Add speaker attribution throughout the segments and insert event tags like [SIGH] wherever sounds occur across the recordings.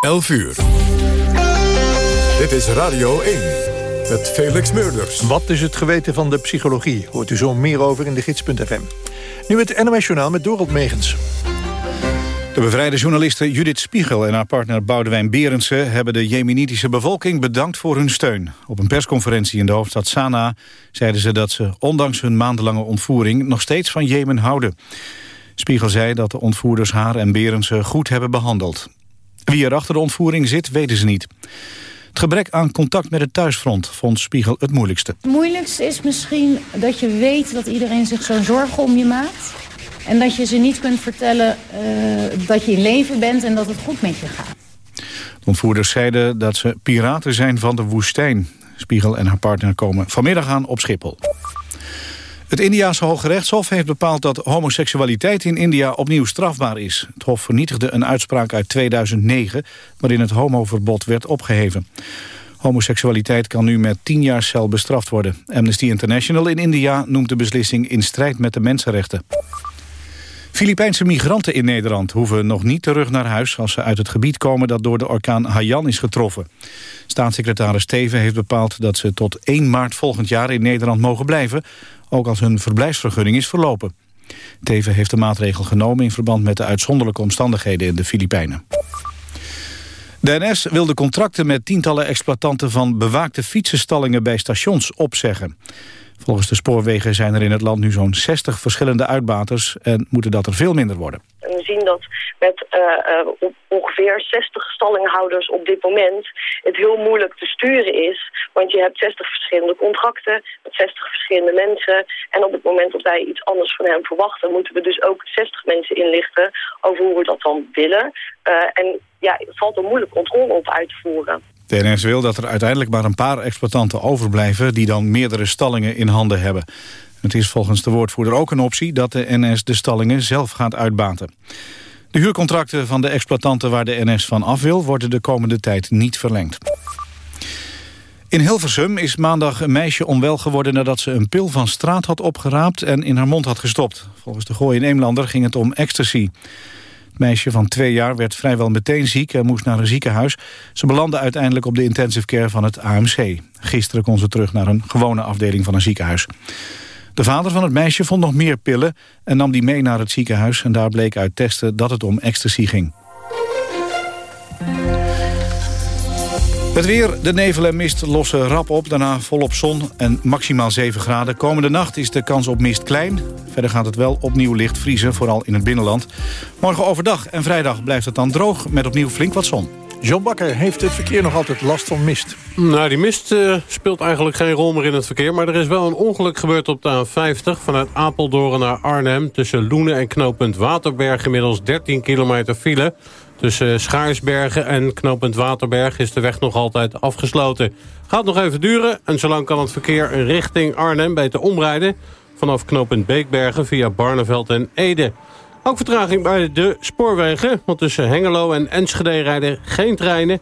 Speaker 1: 11 uur. Dit is Radio 1 met Felix Meurders.
Speaker 2: Wat is het geweten van de psychologie? Hoort u zo meer over in de gids.fm. Nu het NOS Journaal met Dorald Megens.
Speaker 3: De bevrijde journaliste Judith Spiegel en haar partner Boudewijn Berendsen... hebben de jemenitische bevolking bedankt voor hun steun. Op een persconferentie in de hoofdstad Sanaa zeiden ze dat ze... ondanks hun maandenlange ontvoering nog steeds van Jemen houden. Spiegel zei dat de ontvoerders haar en Berendsen goed hebben behandeld. Wie er achter de ontvoering zit, weten ze niet. Het gebrek aan contact met het thuisfront vond Spiegel het moeilijkste.
Speaker 4: Het moeilijkste is misschien dat je weet dat iedereen zich zo'n zorgen om je maakt. En dat je ze niet kunt vertellen uh, dat je in leven bent en dat het goed met je gaat.
Speaker 3: De ontvoerders zeiden dat ze piraten zijn van de woestijn. Spiegel en haar partner komen vanmiddag aan op Schiphol. Het Indiaanse Hoge Rechtshof heeft bepaald dat homoseksualiteit in India opnieuw strafbaar is. Het Hof vernietigde een uitspraak uit 2009 waarin het homoverbod werd opgeheven. Homoseksualiteit kan nu met 10 jaar cel bestraft worden. Amnesty International in India noemt de beslissing in strijd met de mensenrechten. Filipijnse migranten in Nederland hoeven nog niet terug naar huis... als ze uit het gebied komen dat door de orkaan Haiyan is getroffen. Staatssecretaris Steven heeft bepaald dat ze tot 1 maart volgend jaar in Nederland mogen blijven... ook als hun verblijfsvergunning is verlopen. Teven heeft de maatregel genomen in verband met de uitzonderlijke omstandigheden in de Filipijnen. De NS wil de contracten met tientallen exploitanten van bewaakte fietsenstallingen bij stations opzeggen. Volgens de spoorwegen zijn er in het land nu zo'n 60 verschillende uitbaters... en moeten dat er veel minder worden.
Speaker 5: We zien dat met uh, ongeveer 60 stallinghouders op dit moment het heel moeilijk te sturen is. Want je hebt 60 verschillende contracten met 60 verschillende mensen. En op het moment dat wij iets anders van hem verwachten... moeten we dus ook 60 mensen inlichten over hoe we dat dan willen. Uh, en ja, het valt er moeilijk controle op uit te voeren.
Speaker 3: De NS wil dat er uiteindelijk maar een paar exploitanten overblijven... die dan meerdere stallingen in handen hebben. Het is volgens de woordvoerder ook een optie dat de NS de stallingen zelf gaat uitbaten. De huurcontracten van de exploitanten waar de NS van af wil... worden de komende tijd niet verlengd. In Hilversum is maandag een meisje onwel geworden... nadat ze een pil van straat had opgeraapt en in haar mond had gestopt. Volgens de Gooi in Eemlander ging het om ecstasy. Meisje van twee jaar werd vrijwel meteen ziek en moest naar een ziekenhuis. Ze belandde uiteindelijk op de intensive care van het AMC. Gisteren kon ze terug naar een gewone afdeling van een ziekenhuis. De vader van het meisje vond nog meer pillen en nam die mee naar het ziekenhuis. En daar bleek uit testen dat het om ecstasy ging. Het weer, de nevel en mist lossen rap op. Daarna volop zon en maximaal 7 graden. Komende nacht is de kans op mist klein. Verder gaat het wel opnieuw licht vriezen, vooral in het binnenland. Morgen overdag en vrijdag blijft het dan droog... met opnieuw flink wat zon.
Speaker 2: John Bakker heeft het verkeer nog altijd last van mist.
Speaker 6: Nou, die mist uh, speelt eigenlijk geen rol meer in het verkeer... maar er is wel een ongeluk gebeurd op de A50... vanuit Apeldoorn naar Arnhem... tussen Loenen en knooppunt Waterberg... inmiddels 13 kilometer file... Tussen Schaarsbergen en knooppunt Waterberg is de weg nog altijd afgesloten. Gaat nog even duren en zolang kan het verkeer richting Arnhem beter omrijden... vanaf knooppunt Beekbergen via Barneveld en Ede. Ook vertraging bij de spoorwegen, want tussen Hengelo en Enschede rijden geen treinen...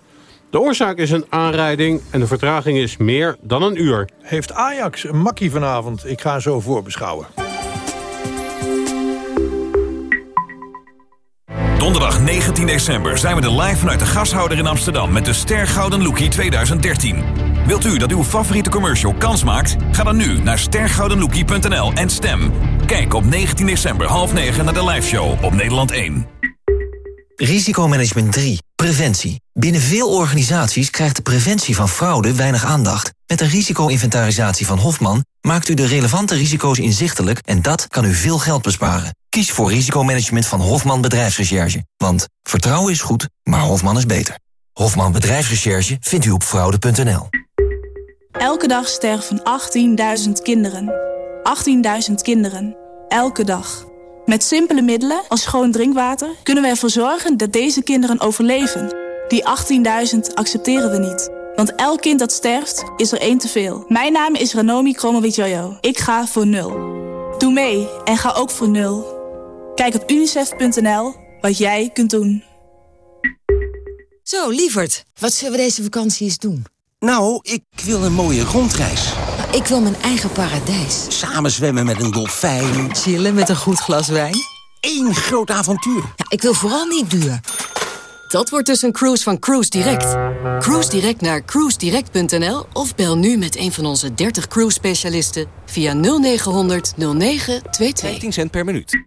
Speaker 6: De oorzaak is een aanrijding en de vertraging is meer dan een uur.
Speaker 2: Heeft Ajax een makkie vanavond? Ik ga zo voorbeschouwen.
Speaker 7: Donderdag 19 december zijn we er live vanuit de gashouder in Amsterdam... met de Ster Gouden Lookie 2013. Wilt u dat uw favoriete commercial kans maakt? Ga dan nu naar stergoudenlookie.nl en stem. Kijk op 19 december half 9 naar de liveshow op Nederland 1.
Speaker 8: Risicomanagement 3. Preventie. Binnen veel organisaties krijgt de preventie van fraude weinig aandacht. Met de risico-inventarisatie van Hofman maakt u de relevante risico's inzichtelijk... en dat kan u veel geld besparen. Kies voor risicomanagement van Hofman Bedrijfsrecherche. Want vertrouwen is goed, maar Hofman is beter. Hofman Bedrijfsrecherche vindt u op fraude.nl.
Speaker 9: Elke dag sterven 18.000 kinderen. 18.000 kinderen. Elke dag. Met simpele middelen als schoon drinkwater kunnen we ervoor zorgen dat deze kinderen overleven. Die 18.000 accepteren we niet. Want elk kind dat sterft, is er één te veel. Mijn naam is Ranomi Kromowidjojo. Ik ga voor nul. Doe mee en ga ook voor nul. Kijk op unicef.nl wat jij kunt doen.
Speaker 10: Zo, lieverd, wat zullen we deze vakantie eens doen?
Speaker 11: Nou, ik wil een mooie rondreis.
Speaker 10: Ik wil mijn eigen paradijs.
Speaker 11: Samen zwemmen met een dolfijn.
Speaker 10: Chillen met een goed glas wijn.
Speaker 11: Eén groot avontuur.
Speaker 10: Ja, ik wil vooral niet duur.
Speaker 12: Dat wordt dus een cruise van Cruise Direct. Cruise Direct naar cruisedirect.nl of bel nu met een van onze 30 cruise specialisten via 0900 0922.
Speaker 11: 15 cent per minuut.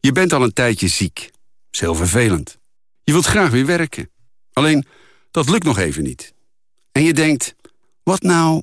Speaker 13: Je bent al een tijdje ziek. Dat is heel vervelend. Je wilt graag weer werken. Alleen, dat lukt nog even niet. En je denkt, wat nou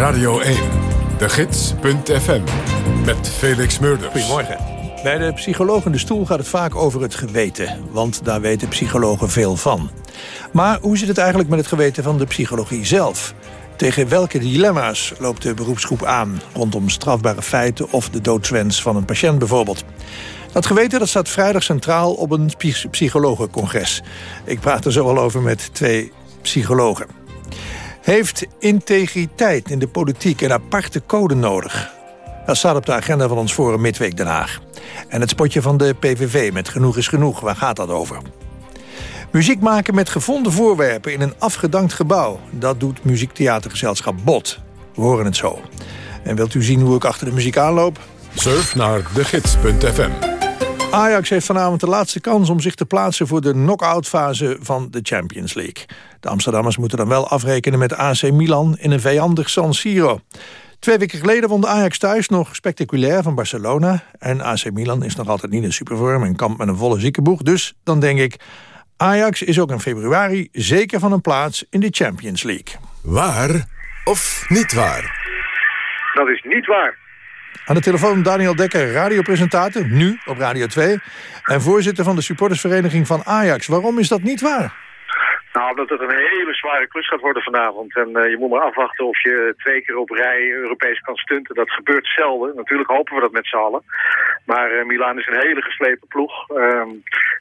Speaker 1: Radio 1. De Gids.fm. Met Felix Murders.
Speaker 2: Goedemorgen. Bij de psycholoog in de stoel gaat het vaak over het geweten. Want daar weten psychologen veel van. Maar hoe zit het eigenlijk met het geweten van de psychologie zelf? Tegen welke dilemma's loopt de beroepsgroep aan... rondom strafbare feiten of de doodswens van een patiënt bijvoorbeeld? Dat geweten dat staat vrijdag centraal op een psychologencongres. Ik praat er zo al over met twee psychologen. Heeft integriteit in de politiek een aparte code nodig? Dat staat op de agenda van ons Forum Midweek Den Haag. En het spotje van de PVV met Genoeg is Genoeg, waar gaat dat over? Muziek maken met gevonden voorwerpen in een afgedankt gebouw... dat doet muziektheatergezelschap Bot. We horen het zo. En wilt u zien hoe ik achter de muziek aanloop?
Speaker 1: Surf naar degids.fm.
Speaker 2: Ajax heeft vanavond de laatste kans om zich te plaatsen... voor de knock-out fase van de Champions League. De Amsterdammers moeten dan wel afrekenen met AC Milan... in een vijandig San Siro. Twee weken geleden won de Ajax thuis nog spectaculair van Barcelona. En AC Milan is nog altijd niet in supervorm en kampt met een volle ziekenboeg. Dus dan denk ik, Ajax is ook in februari zeker van een plaats in de Champions League.
Speaker 1: Waar of niet waar?
Speaker 14: Dat is niet waar.
Speaker 2: Aan de telefoon Daniel Dekker, radiopresentator, nu op Radio 2... en voorzitter van de supportersvereniging van Ajax. Waarom is dat niet waar?
Speaker 14: Nou, omdat het een hele zware klus gaat worden vanavond. En uh, je moet maar afwachten of je twee keer op rij Europees kan stunten. Dat gebeurt zelden. Natuurlijk hopen we dat met z'n allen. Maar uh, Milaan is een hele geslepen ploeg. Uh,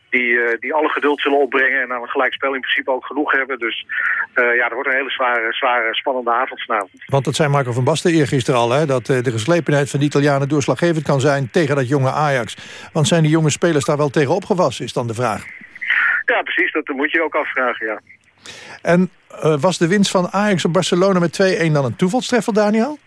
Speaker 14: die, uh, die alle geduld zullen opbrengen. En aan een gelijkspel in principe ook genoeg hebben. Dus ja, er wordt een hele zware, zware spannende avond vanavond.
Speaker 2: Want dat zei Marco van Basten eergisteren al. Hè, dat de geslepenheid van de Italianen doorslaggevend kan zijn tegen dat jonge Ajax. Want zijn die jonge spelers daar wel tegen opgewassen, is dan de vraag.
Speaker 14: Ja, precies. Dat moet je ook afvragen, ja.
Speaker 2: En was de winst van Ajax op Barcelona met 2-1 dan een toevalstreffer, Daniel?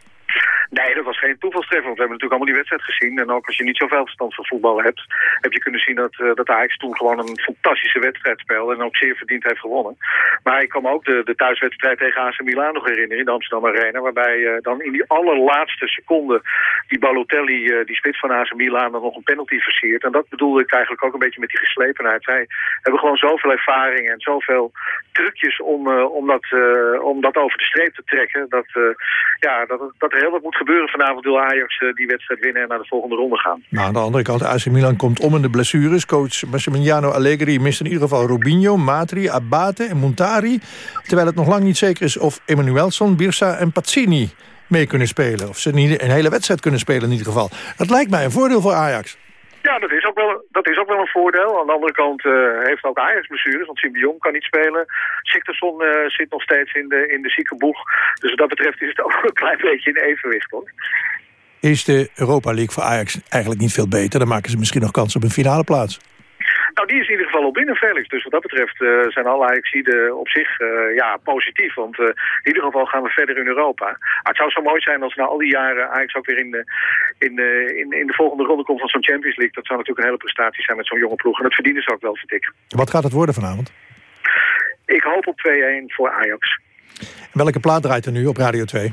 Speaker 14: Geen toevalstreffer, want we hebben natuurlijk allemaal die wedstrijd gezien. En ook als je niet zoveel verstand van voetbal hebt, heb je kunnen zien dat, uh, dat Ajax toen gewoon een fantastische wedstrijd speelde. En ook zeer verdiend heeft gewonnen. Maar ik kan me ook de, de thuiswedstrijd tegen AC Milan nog herinneren in de Amsterdam Arena. Waarbij uh, dan in die allerlaatste seconde die Balotelli, uh, die spits van AC Milan, dan nog een penalty versiert. En dat bedoelde ik eigenlijk ook een beetje met die geslepenheid. Zij hebben gewoon zoveel ervaring en zoveel trucjes om, om, dat, om dat over de streep te trekken. Dat, ja, dat, dat er heel wat moet gebeuren vanavond wil Ajax uh, die wedstrijd winnen en naar de volgende ronde gaan.
Speaker 2: Nou, aan de andere kant, AC Milan komt om in de blessures. Coach Massimiliano Allegri mist in ieder geval Rubinho, Matri, Abate en Montari. Terwijl het nog lang niet zeker is of Emanuelson, Birsa en Pazzini mee kunnen spelen. Of ze niet een hele wedstrijd kunnen spelen in ieder geval. Dat lijkt mij een voordeel voor Ajax.
Speaker 14: Ja, dat is ook wel, dat is ook wel een voordeel. Aan de andere kant uh, heeft ook Ajax blessures, want Symbion kan niet spelen. Siktersson uh, zit nog steeds in de, in de ziekenboeg. Dus wat dat betreft is het ook een klein beetje in evenwicht.
Speaker 2: Is de Europa League voor Ajax eigenlijk niet veel beter? Dan maken ze misschien nog kans op een finale plaats.
Speaker 14: Nou, die is in ieder geval al binnen, Felix. Dus wat dat betreft uh, zijn alle Ajaxiden op zich uh, ja, positief. Want uh, in ieder geval gaan we verder in Europa. Maar het zou zo mooi zijn als na al die jaren Ajax ook weer in de, in de, in, in de volgende ronde komt van zo'n Champions League. Dat zou natuurlijk een hele prestatie zijn met zo'n jonge ploeg. En dat verdienen ze ook wel, vind ik.
Speaker 2: Wat gaat het worden vanavond?
Speaker 14: Ik hoop op 2-1 voor Ajax.
Speaker 2: Welke plaat draait er nu op Radio 2?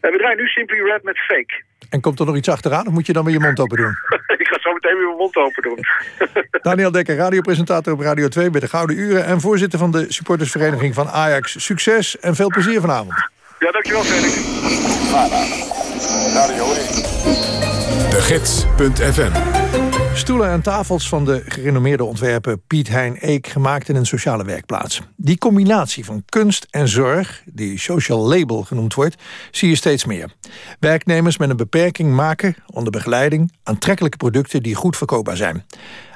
Speaker 14: we draaien nu Simply Red met Fake.
Speaker 2: En komt er nog iets achteraan of moet je dan weer je mond open doen? [LAUGHS]
Speaker 14: ik ga zo meteen weer mijn mond open doen. [LAUGHS]
Speaker 2: Daniel Dekker, radiopresentator op Radio 2 bij de Gouden Uren... en voorzitter van de supportersvereniging van Ajax. Succes en veel plezier vanavond.
Speaker 14: Ja, dankjewel Felix.
Speaker 1: Radio 1. De Gids.fm
Speaker 2: Stoelen en tafels van de gerenommeerde ontwerper Piet Hein Eek... gemaakt in een sociale werkplaats. Die combinatie van kunst en zorg, die social label genoemd wordt... zie je steeds meer. Werknemers met een beperking maken, onder begeleiding... aantrekkelijke producten die goed verkoopbaar zijn.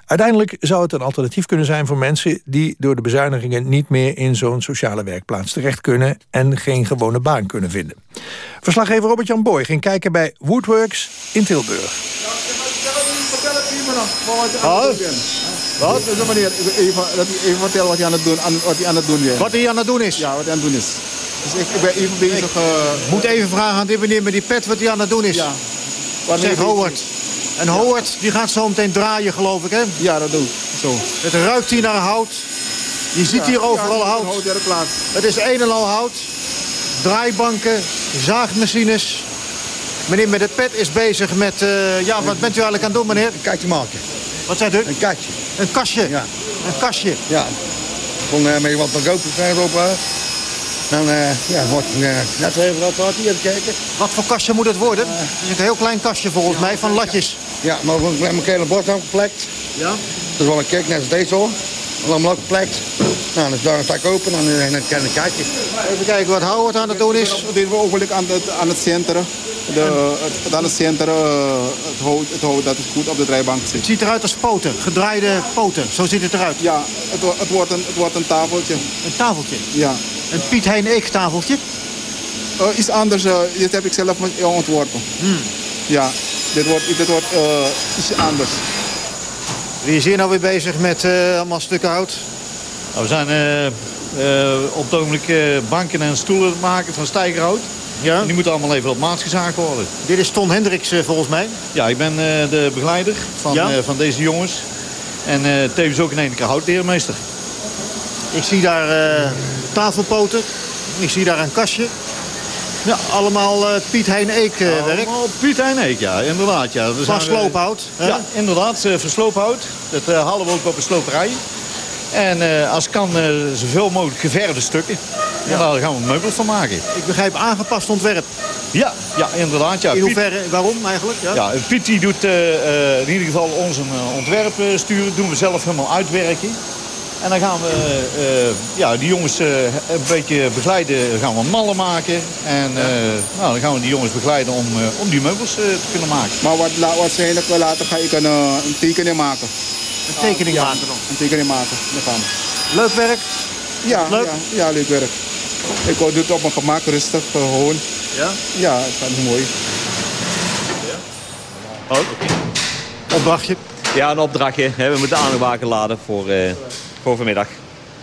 Speaker 2: Uiteindelijk zou het een alternatief kunnen zijn voor mensen... die door de bezuinigingen niet meer in zo'n sociale werkplaats terecht kunnen... en geen gewone baan kunnen vinden. Verslaggever Robert-Jan Boy ging kijken bij Woodworks in Tilburg.
Speaker 15: Wat? Wat? Dus meneer, even, even vertellen wat hij aan het doen, aan, wat hij aan het doen is.
Speaker 16: Wat hij aan het doen is?
Speaker 15: Ja, wat hij aan het doen is. Dus ik, ik ben even bezig... uh,
Speaker 16: moet even vragen aan dit meneer met die pet wat hij aan het doen is.
Speaker 15: Ja.
Speaker 16: Zeg Howard. En Howard die gaat zo meteen draaien, geloof ik, hè?
Speaker 15: Ja, dat doe ik. Zo.
Speaker 16: Het ruikt hier naar hout. Je ziet
Speaker 15: Ja,
Speaker 16: hier overal
Speaker 15: ja,
Speaker 16: hout. Het is een en al hout. Draaibanken, zaagmachines. Meneer met het pet is bezig met... eh, ja, wat bent u eigenlijk aan het doen, meneer? Een
Speaker 15: katje maken.
Speaker 16: Wat zegt u?
Speaker 15: Een katje.
Speaker 16: Een kastje?
Speaker 15: Ja.
Speaker 16: Een kastje?
Speaker 15: Ja. Gewoon uh, met wat rookbevrijder op. eh. dan uh, ja, wordt uh, net even wat wat hier kijken.
Speaker 16: Wat voor kastje moet het worden? Het is een heel klein kastje volgens mij, van latjes.
Speaker 15: Ja, maar we hebben een hele bord aangeplekt.
Speaker 16: Ja?
Speaker 15: Dus wel een kijk net als deze hoor. Allemaal opgeplekt. Nou, dus daar sta ik open en dan een klein katje.
Speaker 16: Even kijken wat Howard aan het doen is.
Speaker 15: Dit we ogenblik aan het, aan het centeren. De, het, aan het centeren, uh, het, hout, het hout dat is goed op de draaibank zit.
Speaker 16: Het ziet eruit als poten, gedraaide poten. Zo ziet het eruit.
Speaker 15: Ja, het, het, wordt, een, het wordt een tafeltje.
Speaker 16: Een tafeltje?
Speaker 15: Ja.
Speaker 16: Een Piet Hein Eek tafeltje?
Speaker 15: Uh, iets anders, uh, dit heb ik zelf ontworpen.
Speaker 16: Hmm.
Speaker 15: Ja, dit wordt, dit wordt uh, iets anders.
Speaker 16: Wie is hier nou weer bezig met uh, allemaal stukken hout?
Speaker 17: Nou, we zijn uh, uh, op het ogenblik banken en stoelen maken van stijgerhout.
Speaker 16: Ja.
Speaker 17: En die moeten allemaal even op maat gezaagd worden.
Speaker 16: Dit is Ton Hendricks volgens mij.
Speaker 17: Ja, ik ben de begeleider van,
Speaker 16: ja?
Speaker 17: van deze jongens. En tevens ook in één keer houtleermeester.
Speaker 16: Ik zie daar tafelpoten. Ik zie daar een kastje. Ja, allemaal uh, Piet Hein Eek uh,
Speaker 17: allemaal
Speaker 16: werk.
Speaker 17: Piet Hein Eek, ja, inderdaad. Ja.
Speaker 16: Van sloophout.
Speaker 17: Ja, inderdaad, uh, van sloophout. Dat halen we ook op een sloperij. En als kan zoveel mogelijk geverfde stukken. Ja. En daar gaan we meubels van maken.
Speaker 16: Ik begrijp aangepast ontwerp.
Speaker 17: Ja, ja inderdaad. Ja.
Speaker 16: In hoeverre, waarom eigenlijk?
Speaker 17: Ja, ja Piet die doet in ieder geval ons een ontwerp sturen. doen we zelf helemaal uitwerken. En dan gaan we ja, die jongens een beetje begeleiden. gaan we mallen maken. En ja. nou, dan gaan we die jongens begeleiden om, om die meubels te kunnen maken.
Speaker 15: Maar wat, waarschijnlijk later ga ik een, een tekening maken.
Speaker 16: Een tekening
Speaker 15: ja,
Speaker 16: maken dan?
Speaker 15: Een tekening maken. gaan we.
Speaker 16: Leuk werk?
Speaker 15: Ja,
Speaker 16: leuk?
Speaker 15: Ja, ja, leuk werk. Ik doe het op mijn gemak, rustig, gewoon.
Speaker 16: Ja?
Speaker 15: Ja, dat is mooi.
Speaker 16: Ja. Oh. Opdrachtje?
Speaker 18: Ja, een opdrachtje. We moeten aanwagen laden voor, uh, voor vanmiddag.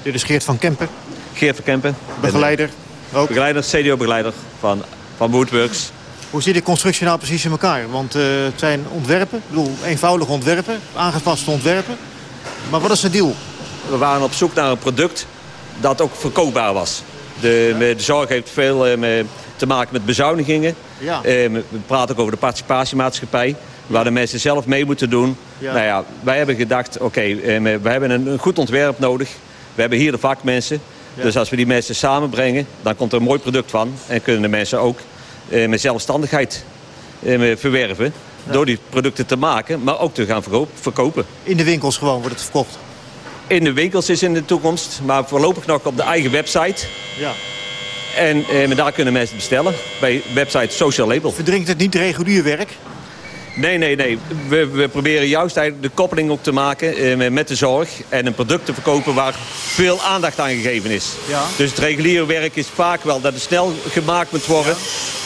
Speaker 16: Dit is Geert van Kempen.
Speaker 18: Geert van Kempen.
Speaker 16: Begeleider ook?
Speaker 18: Begeleider, CDO-begeleider van, van Woodworks.
Speaker 16: Hoe zit die constructie nou precies in elkaar? Want uh, het zijn ontwerpen, ik bedoel eenvoudige ontwerpen, aangepaste ontwerpen. Maar wat is het deal?
Speaker 18: We waren op zoek naar een product dat ook verkoopbaar was. De, ja. de zorg heeft veel uh, met, te maken met bezuinigingen.
Speaker 16: Ja.
Speaker 18: Uh, we praten ook over de participatiemaatschappij. Waar de mensen zelf mee moeten doen.
Speaker 16: Ja.
Speaker 18: Nou ja, wij hebben gedacht, oké, okay, we hebben een, een, goed ontwerp nodig. We hebben hier de vakmensen. Ja. Dus als we die mensen samenbrengen, dan komt er een mooi product van. En kunnen de mensen ook uh, met zelfstandigheid uh, verwerven. Ja. Door die producten te maken, maar ook te gaan verkopen.
Speaker 16: In de winkels gewoon wordt het verkocht?
Speaker 18: In de winkels is in de toekomst, maar voorlopig nog op de eigen website.
Speaker 16: Ja.
Speaker 18: En eh, daar kunnen mensen bestellen bij website Social Label.
Speaker 16: Verdrinkt het niet regulier werk?
Speaker 18: Nee, nee, nee. We, we proberen juist eigenlijk de koppeling ook te maken eh, met de zorg. En een product te verkopen waar veel aandacht aan gegeven is.
Speaker 16: Ja.
Speaker 18: Dus het reguliere werk is vaak wel dat het snel gemaakt moet worden.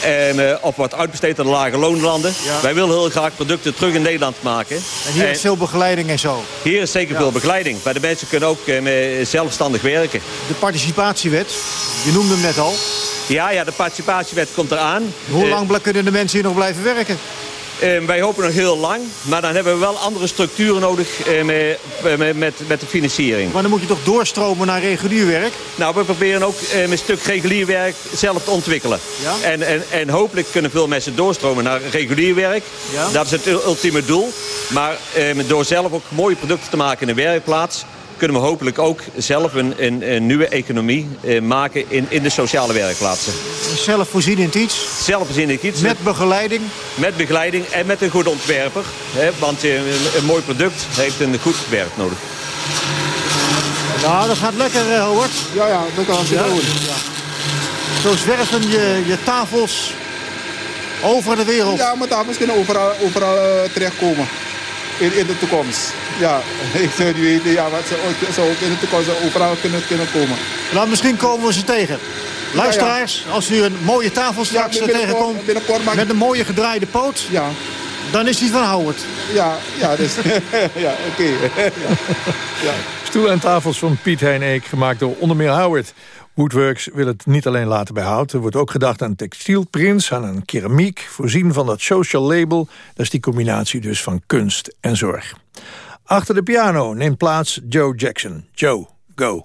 Speaker 18: Ja. En, uh, of wordt uitbesteed aan de lage loonlanden.
Speaker 16: Ja.
Speaker 18: Wij willen heel graag producten terug in Nederland maken.
Speaker 16: En hier
Speaker 18: en
Speaker 16: is veel begeleiding en zo?
Speaker 18: Hier is zeker veel begeleiding. Maar de mensen kunnen ook uh, zelfstandig werken.
Speaker 16: De participatiewet, je noemde hem net al.
Speaker 18: Ja, ja, de participatiewet komt eraan.
Speaker 16: Hoe lang kunnen de mensen hier nog blijven werken?
Speaker 18: Uh, wij hopen nog heel lang, maar dan hebben we wel andere structuren nodig uh, met, met, met, met de financiering.
Speaker 16: Maar dan moet je toch doorstromen naar regulier werk?
Speaker 18: Nou, we proberen ook uh, een stuk regulier werk zelf te ontwikkelen.
Speaker 16: Ja?
Speaker 18: En, en, en hopelijk kunnen veel mensen doorstromen naar regulier werk.
Speaker 16: Ja?
Speaker 18: Dat is het ultieme doel. Maar door zelf ook mooie producten te maken in de werkplaats kunnen we hopelijk ook zelf een, een, een nieuwe economie eh, maken in, in de sociale werkplaatsen.
Speaker 16: Zelfvoorzienend iets?
Speaker 18: Zelfvoorzienend iets.
Speaker 16: Met begeleiding?
Speaker 18: Met begeleiding en met een goede ontwerper. Hè, want een, een mooi product heeft een goed werk nodig.
Speaker 16: Nou, dat gaat lekker, uh, Howard.
Speaker 15: Ja, ja, dat kan ja. doen. Ja.
Speaker 16: Zo zwerven je, je tafels over de wereld.
Speaker 15: Ja, mijn tafels kunnen overal, overal uh, terechtkomen.
Speaker 19: In, in de toekomst. Ja, [LAUGHS] ik zou niet weten ja, wat ze ooit zo in de toekomst overal kunnen, kunnen komen.
Speaker 16: Nou, misschien komen we ze tegen. Luisteraars, als u een mooie tafel straks
Speaker 19: Ja, binnenkort-
Speaker 16: tegenkomt...
Speaker 19: binnenkort
Speaker 16: met een mooie gedraaide poot...
Speaker 19: Ja.
Speaker 16: dan is die van Howard.
Speaker 19: Ja, ja, dus, [LAUGHS] ja oké. [LAUGHS] Ja.
Speaker 2: Stoelen en tafels van Piet Heineek, gemaakt door onder meer Howard. Woodworks wil het niet alleen laten hout. Er wordt ook gedacht aan textielprints, aan een keramiek... voorzien van dat social label. Dat is die combinatie dus van kunst en zorg. Achter de piano neemt plaats Joe Jackson. Joe, go.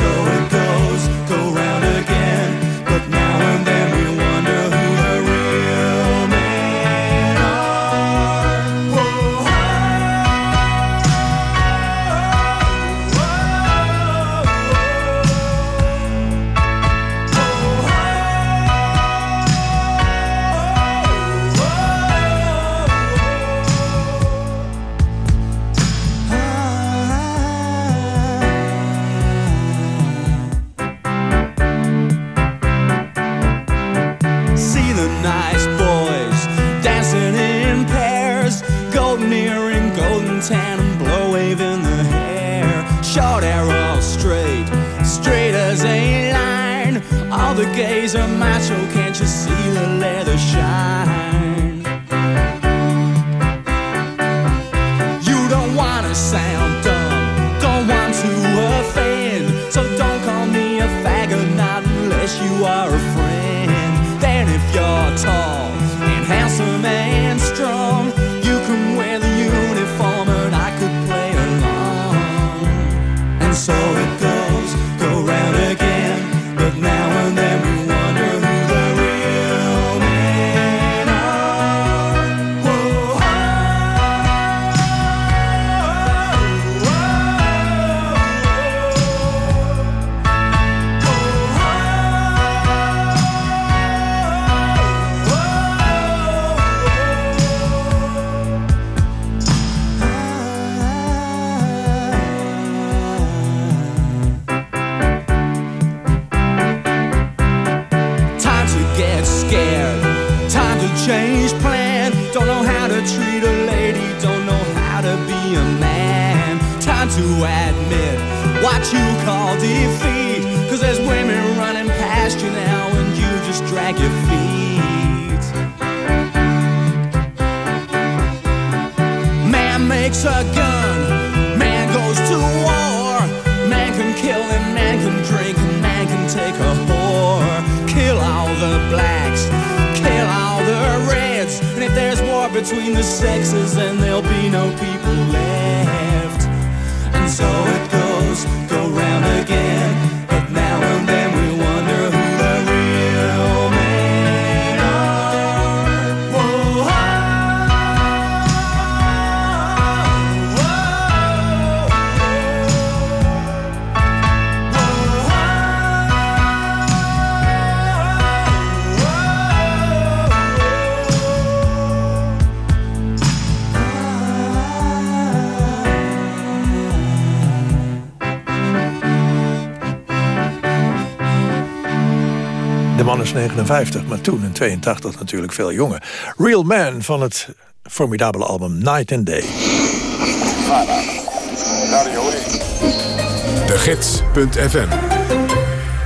Speaker 20: And so He's a macho between the sexes, and there'll be no people left. And so
Speaker 2: 59, maar toen in 82 natuurlijk veel jonger. Real Man van het formidabele album Night and Day.
Speaker 1: De Gids.fm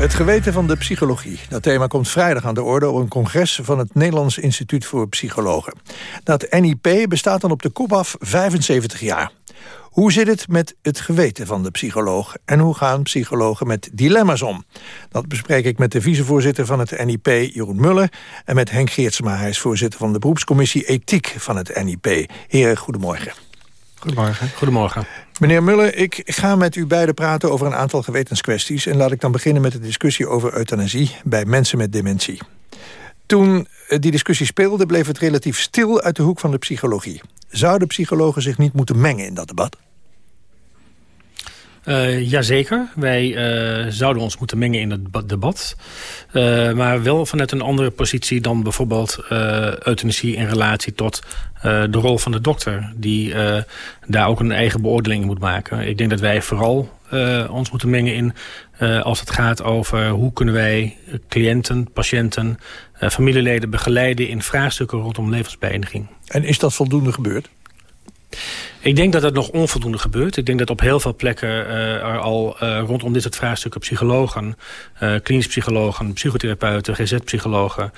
Speaker 2: Het geweten van de psychologie. Dat thema komt vrijdag aan de orde op een congres van het Nederlands Instituut voor Psychologen. Dat NIP bestaat dan op de kop af 75 jaar. Hoe zit het met het geweten van de psycholoog? En hoe gaan psychologen met dilemma's om? Dat bespreek ik met de vicevoorzitter van het NIP, Jeroen Muller... en met Henk Geertsma, hij is voorzitter van de beroepscommissie Ethiek van het NIP. Heren, goedemorgen.
Speaker 21: Goedemorgen. Goedemorgen.
Speaker 2: Meneer Muller, ik ga met u beiden praten over een aantal gewetenskwesties... en laat ik dan beginnen met de discussie over euthanasie bij mensen met dementie. Toen die discussie speelde, bleef het relatief stil uit de hoek van de psychologie. Zouden psychologen zich niet moeten mengen in dat debat?
Speaker 21: Uh, jazeker, wij uh, zouden ons moeten mengen in het debat. Uh, maar wel vanuit een andere positie dan bijvoorbeeld euthanasie in relatie tot de rol van de dokter. Die daar ook een eigen beoordeling moet maken. Ik denk dat wij vooral ons moeten mengen in als het gaat over hoe kunnen wij cliënten, patiënten, familieleden begeleiden in vraagstukken rondom levensbeëindiging.
Speaker 2: En is dat voldoende gebeurd?
Speaker 21: Ik denk dat dat nog onvoldoende gebeurt. Ik denk dat op heel veel plekken uh, er al uh, rondom dit soort vraagstukken psychologen, uh, klinisch psychologen, psychotherapeuten, GZ-psychologen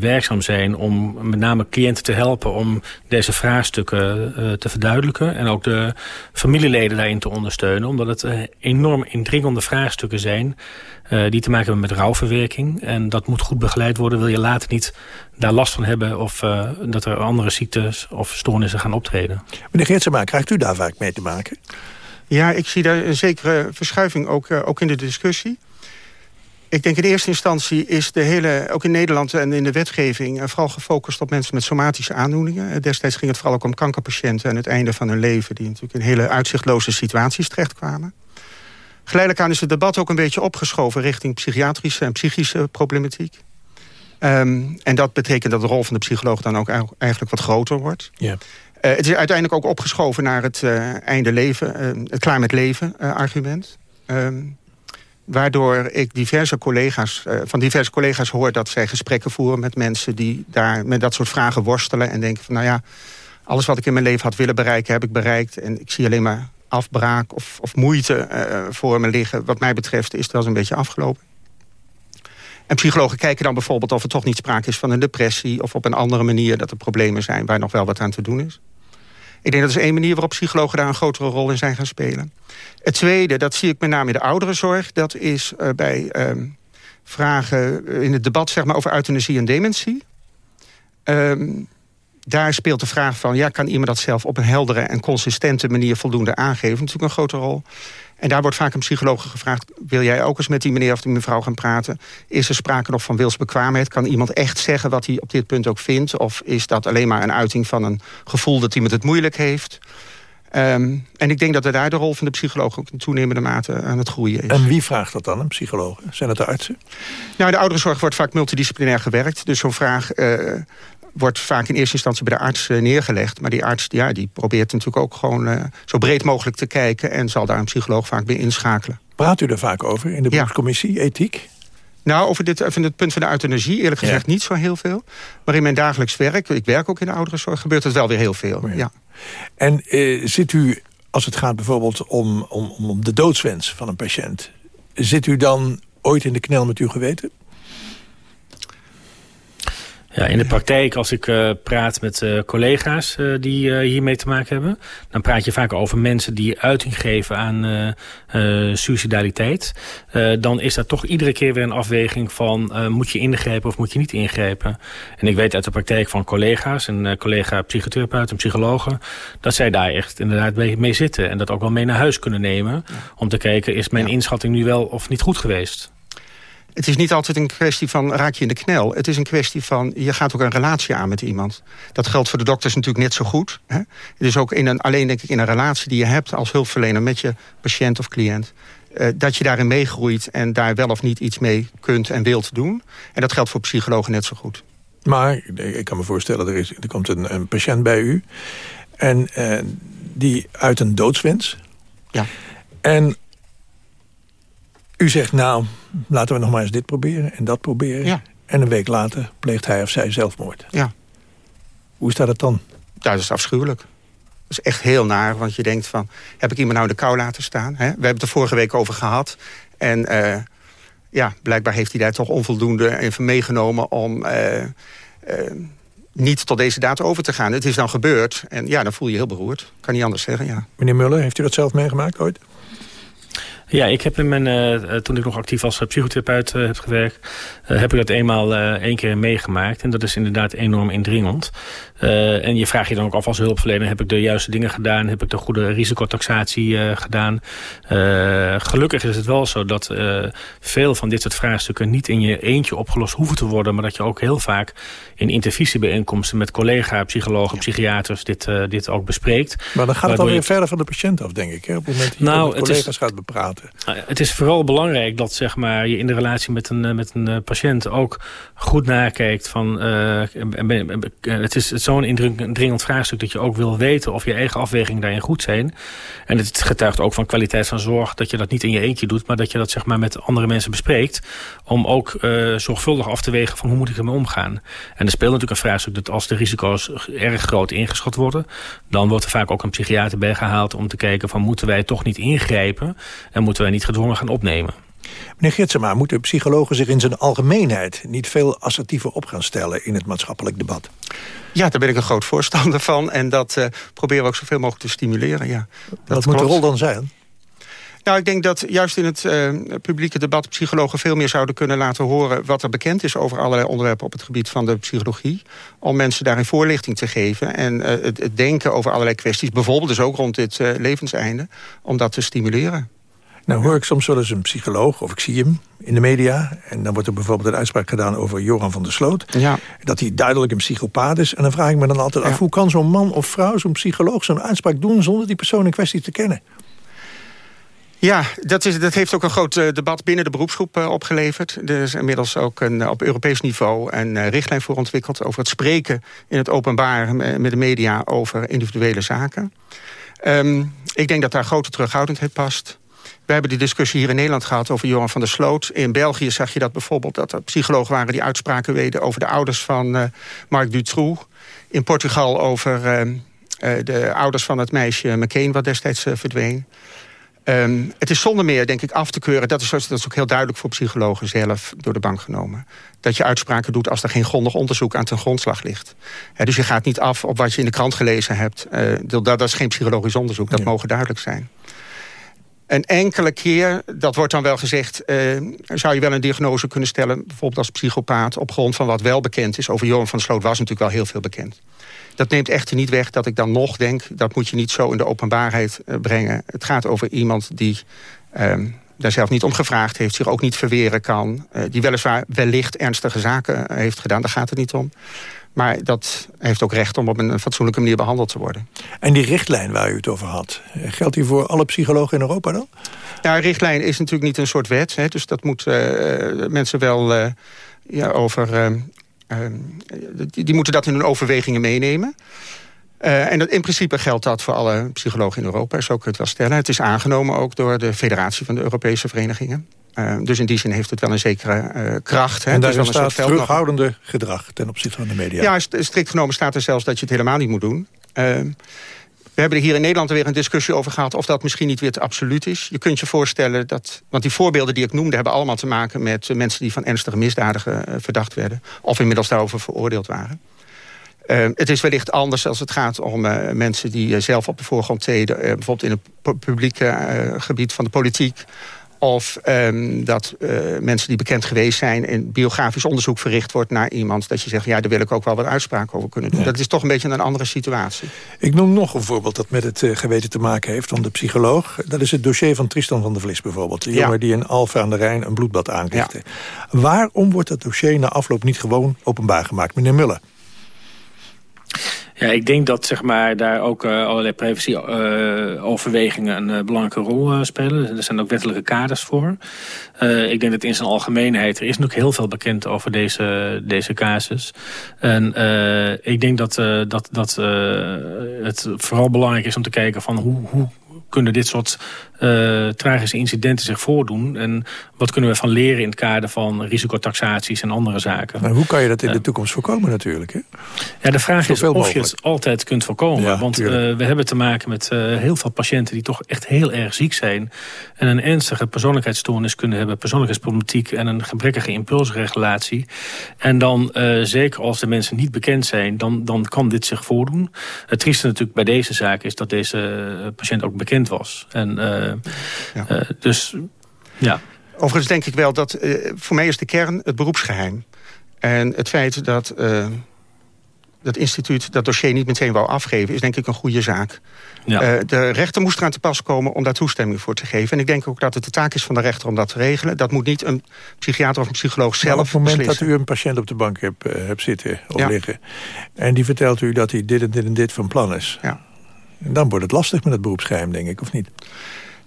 Speaker 21: werkzaam zijn om met name cliënten te helpen om deze vraagstukken te verduidelijken en ook de familieleden daarin te ondersteunen, omdat het enorm indringende vraagstukken zijn die te maken hebben met rouwverwerking. En dat moet goed begeleid worden. Wil je later niet daar last van hebben... of uh, dat er andere ziektes of stoornissen gaan optreden.
Speaker 2: Meneer Geertsema, krijgt u daar vaak mee te maken?
Speaker 22: Ja, ik zie daar een zekere verschuiving ook, uh, ook in de discussie. Ik denk in eerste instantie is de hele, ook in Nederland en in de wetgeving... Uh, vooral gefocust op mensen met somatische aandoeningen. destijds ging het vooral ook om kankerpatiënten... aan het einde van hun leven... die natuurlijk in hele uitzichtloze situaties terechtkwamen. Geleidelijk aan is het debat ook een beetje opgeschoven... richting psychiatrische en psychische problematiek. Um, en dat betekent dat de rol van de psycholoog dan ook eigenlijk wat groter wordt. Ja. Uh, het is uiteindelijk ook opgeschoven naar het uh, einde leven, uh, het klaar met leven argument. Um, waardoor ik diverse collega's, van diverse collega's hoor dat zij gesprekken voeren met mensen die daar met dat soort vragen worstelen en denken van nou ja, alles wat ik in mijn leven had willen bereiken heb ik bereikt en ik zie alleen maar afbraak of, of moeite voor me liggen. Wat mij betreft is het wel een beetje afgelopen. En psychologen kijken dan bijvoorbeeld of er toch niet sprake is van een depressie... of op een andere manier dat er problemen zijn waar nog wel wat aan te doen is. Ik denk dat is één manier waarop psychologen daar een grotere rol in zijn gaan spelen. Het tweede, dat zie ik met name in de ouderenzorg... dat is uh, bij um, vragen in het debat zeg maar, over euthanasie en dementie. Um, daar speelt de vraag van... ja, kan iemand dat zelf op een heldere en consistente manier voldoende aangeven? Natuurlijk een grote rol. En daar wordt vaak een psycholoog gevraagd... wil jij ook eens met die meneer of die mevrouw gaan praten? Is er sprake nog van wilsbekwaamheid? Kan iemand echt zeggen wat hij op dit punt ook vindt? Of is dat alleen maar een uiting van een gevoel dat iemand het moeilijk heeft? Um, en ik denk dat er daar de rol van de psycholoog ook in toenemende mate aan het groeien is.
Speaker 2: En wie vraagt dat dan, een psycholoog? Zijn het de artsen?
Speaker 22: Nou, de ouderenzorg wordt vaak multidisciplinair gewerkt. Dus zo'n vraag uh, wordt vaak in eerste instantie bij de arts uh, neergelegd. Maar die arts ja, die probeert natuurlijk ook gewoon uh, zo breed mogelijk te kijken... en zal daar een psycholoog vaak bij inschakelen.
Speaker 2: Praat u er vaak over in de beroepscommissie ja. ethiek?
Speaker 22: Nou, over dit, over het punt van de euthanasie eerlijk gezegd ja. niet zo heel veel. Maar in mijn dagelijks werk, ik werk ook in de ouderenzorg... gebeurt het wel weer heel veel, ja. ja.
Speaker 2: En uh, zit u, als het gaat bijvoorbeeld om, om, om de doodswens van een patiënt... zit u dan ooit in de knel met uw geweten?
Speaker 21: Ja, in de praktijk, als ik uh, praat met uh, collega's uh, die hiermee te maken hebben... dan praat je vaak over mensen die uiting geven aan suicidaliteit. dan is dat toch iedere keer weer een afweging van... moet je ingrijpen of moet je niet ingrijpen? En ik weet uit de praktijk van collega's en collega psychotherapeuten en psychologen... dat zij daar echt inderdaad mee, mee, zitten en dat ook wel mee naar huis kunnen nemen... Om te kijken, is mijn ja. inschatting nu wel of niet goed geweest?
Speaker 22: Het is niet altijd een kwestie van raak je in de knel. Het is een kwestie van, je gaat ook een relatie aan met iemand. Dat geldt voor de dokters natuurlijk net zo goed. Hè? Het is ook in een, alleen denk ik in een relatie die je hebt als hulpverlener... met je patiënt of cliënt. Uh, dat je daarin meegroeit en daar wel of niet iets mee kunt en wilt doen. En dat geldt voor psychologen net zo goed.
Speaker 2: Maar ik kan me voorstellen, er, is, er komt een, een patiënt bij u... en uh, die uit een doodswens.
Speaker 22: Ja.
Speaker 2: En u zegt, nou, laten we nog maar eens dit proberen en dat proberen.
Speaker 22: Ja.
Speaker 2: En een week later pleegt hij of zij zelfmoord.
Speaker 22: Ja.
Speaker 2: Hoe staat het dan?
Speaker 22: Ja, dat is afschuwelijk. Dat is echt heel naar, want je denkt van... heb ik iemand nou in de kou laten staan? Hè? We hebben het er vorige week over gehad. En uh, ja, blijkbaar heeft hij daar toch onvoldoende even meegenomen... om uh, uh, niet tot deze daad over te gaan. Het is dan gebeurd en ja, dan voel je je heel beroerd. Kan niet anders zeggen, ja.
Speaker 2: Meneer Muller, heeft u dat zelf meegemaakt ooit?
Speaker 21: Ja, ik heb in mijn, uh, toen ik nog actief als psychotherapeut uh, heb gewerkt... Uh, heb ik dat eenmaal één keer meegemaakt. En dat is inderdaad enorm indringend. en je vraagt je dan ook af als hulpverlener... heb ik de juiste dingen gedaan? Heb ik de goede risicotaxatie gedaan? gelukkig is het wel zo dat veel van dit soort vraagstukken... niet in je eentje opgelost hoeven te worden... maar dat je ook heel vaak in intervisiebijeenkomsten... met collega, psychologen, psychiaters dit, dit ook bespreekt.
Speaker 2: Maar dan gaat het alweer je... verder van de patiënt af, denk ik. Hè? Op het moment dat je nou, met collega's is... gaat bepraten.
Speaker 21: Nou het is vooral belangrijk dat zeg maar, je in de relatie met een, eh, met een eh, patiënt ook goed nakijkt. Van, uh, het is zo'n indringend vraagstuk dat je ook wil weten of je eigen afwegingen daarin goed zijn. En het getuigt ook van kwaliteit van zorg dat je dat niet in je eentje doet, maar dat je dat zeg maar, met andere mensen bespreekt. Om ook zorgvuldig af te wegen van hoe moet ik ermee omgaan. En er speelt natuurlijk een vraagstuk dat als de risico's erg groot ingeschat worden, dan wordt er vaak ook een psychiater bijgehaald om te kijken van moeten wij toch niet ingrijpen en moeten wij niet gedwongen gaan opnemen.
Speaker 2: Meneer Gitsema, moeten psychologen zich in zijn algemeenheid... niet veel assertiever op gaan stellen in het maatschappelijk debat?
Speaker 22: Ja, daar ben ik een groot voorstander van. En dat uh, proberen we ook zoveel mogelijk te stimuleren. Ja. Dat
Speaker 2: Wat moet de rol dan zijn?
Speaker 22: Nou, ik denk dat juist in het uh, publieke debat... psychologen veel meer zouden kunnen laten horen... wat er bekend is over allerlei onderwerpen op het gebied van de psychologie. Om mensen daarin voorlichting te geven. En uh, het, het, denken over allerlei kwesties, bijvoorbeeld dus ook rond dit uh, levenseinde... om dat te stimuleren.
Speaker 2: Nou hoor ik soms wel eens een psycholoog, of ik zie hem in de media... en dan wordt er bijvoorbeeld een uitspraak gedaan over Joran van der Sloot... Ja. dat hij duidelijk een psychopaat is. En dan vraag ik me dan altijd af... hoe kan zo'n man of vrouw, zo'n psycholoog, zo'n uitspraak doen... zonder die persoon in kwestie te kennen?
Speaker 22: Ja, dat, is, dat heeft ook een groot uh, debat binnen de beroepsgroep uh, opgeleverd. Er is inmiddels ook een, op Europees niveau een uh, richtlijn voor ontwikkeld... over het spreken in het openbaar met de media over individuele zaken. Um, ik denk dat daar grote terughoudendheid past. We hebben die discussie hier in Nederland gehad over Johan van der Sloot. In België zag je dat bijvoorbeeld dat er psychologen waren... die uitspraken weten over de ouders van uh, Marc Dutroux. In Portugal over uh, uh, de ouders van het meisje McCain... wat destijds verdween. Um, het is zonder meer, denk ik, af te keuren. Dat is, dat is ook heel duidelijk voor psychologen zelf door de bank genomen. Dat je uitspraken doet als er geen grondig onderzoek aan ten grondslag ligt. He, dus je gaat niet af op wat je in de krant gelezen hebt. dat, dat, is geen psychologisch onderzoek, dat mogen duidelijk zijn. Een enkele keer, dat wordt dan wel gezegd... Uh, zou je wel een diagnose kunnen stellen... bijvoorbeeld als psychopaat... op grond van wat wel bekend is. Over Johan van Sloot was natuurlijk wel heel veel bekend. Dat neemt echter niet weg dat ik dan nog denk... dat moet je niet zo in de openbaarheid uh, brengen. Het gaat over iemand die uh, daar zelf niet om gevraagd heeft... zich ook niet verweren kan. Uh, die weliswaar wellicht ernstige zaken heeft gedaan. Daar gaat het niet om. Maar dat heeft ook recht om op een fatsoenlijke manier behandeld te worden.
Speaker 2: En die richtlijn waar u het over had, geldt die voor alle psychologen in Europa dan?
Speaker 22: Ja, een richtlijn is natuurlijk niet een soort wet. Hè, dus dat moeten uh, mensen wel uh, ja, over... Uh, die, die, moeten dat in hun overwegingen meenemen. en dat, in principe geldt dat voor alle psychologen in Europa. Zo kun je het wel stellen. Het is aangenomen ook door de Federatie van de Europese Verenigingen. Uh, dus in die zin heeft het wel een zekere uh, kracht.
Speaker 2: En daar staat terughoudende gedrag ten opzichte van de media.
Speaker 22: Ja, strikt genomen staat er zelfs dat je het helemaal niet moet doen. Uh, we hebben er hier in Nederland weer een discussie over gehad... of dat misschien niet weer te absoluut is. Je kunt je voorstellen dat... want die voorbeelden die ik noemde... hebben allemaal te maken met mensen die van ernstige misdaden verdacht werden... of inmiddels daarover veroordeeld waren. Uh, het is wellicht anders als het gaat om uh, mensen die uh, zelf op de voorgrond treden... bijvoorbeeld in het publieke gebied van de politiek of um, dat uh, mensen die bekend geweest zijn... en biografisch onderzoek verricht wordt naar iemand... dat je zegt, ja, daar wil ik ook wel wat uitspraken over kunnen doen. Ja. Dat is toch een beetje een andere situatie.
Speaker 2: Ik noem nog een voorbeeld dat met het uh, geweten te maken heeft... van de psycholoog. Dat is het dossier van Tristan van der Vlis bijvoorbeeld. De ja. jongen die in Alphen aan de Rijn een bloedbad aanrichtte. Ja. Waarom wordt dat dossier na afloop niet gewoon openbaar gemaakt? Meneer Muller.
Speaker 21: Ja, ik denk dat zeg maar, daar ook uh, allerlei preventieoverwegingen uh, een uh, belangrijke rol spelen. Er zijn ook wettelijke kaders voor. ik denk dat in zijn algemeenheid, er is natuurlijk heel veel bekend over deze, deze casus. En ik denk dat, dat, dat het vooral belangrijk is om te kijken van hoe, hoe kunnen dit soort uh, tragische incidenten zich voordoen? En wat kunnen we van leren in het kader van risicotaxaties en andere zaken?
Speaker 2: Maar hoe kan je dat in de toekomst voorkomen natuurlijk? Hè?
Speaker 21: Ja, de vraag is of je het altijd kunt voorkomen. want uh, we hebben te maken met uh, heel veel patiënten die toch echt heel erg ziek zijn. En een ernstige persoonlijkheidsstoornis kunnen hebben. Persoonlijkheidsproblematiek en een gebrekkige impulsregulatie. En dan, zeker als de mensen niet bekend zijn, dan, dan kan dit zich voordoen. Het trieste natuurlijk bij deze zaak is dat deze patiënt ook bekend was. En ja. Uh, dus, ja.
Speaker 22: Overigens denk ik wel dat, uh, voor mij is de kern het beroepsgeheim. En het feit dat uh, dat instituut dat dossier niet meteen wou afgeven... is denk ik een goede zaak. Ja. de rechter moest eraan te pas komen om daar toestemming voor te geven. En ik denk ook dat het de taak is van de rechter om dat te regelen. Dat moet niet een psychiater of een psycholoog zelf
Speaker 2: maar op het moment dat u een patiënt op de bank hebt, hebt zitten of ja. liggen... en die vertelt u dat hij dit en dit en dit van plan is... Ja. dan wordt het lastig met het beroepsgeheim, denk ik, of niet?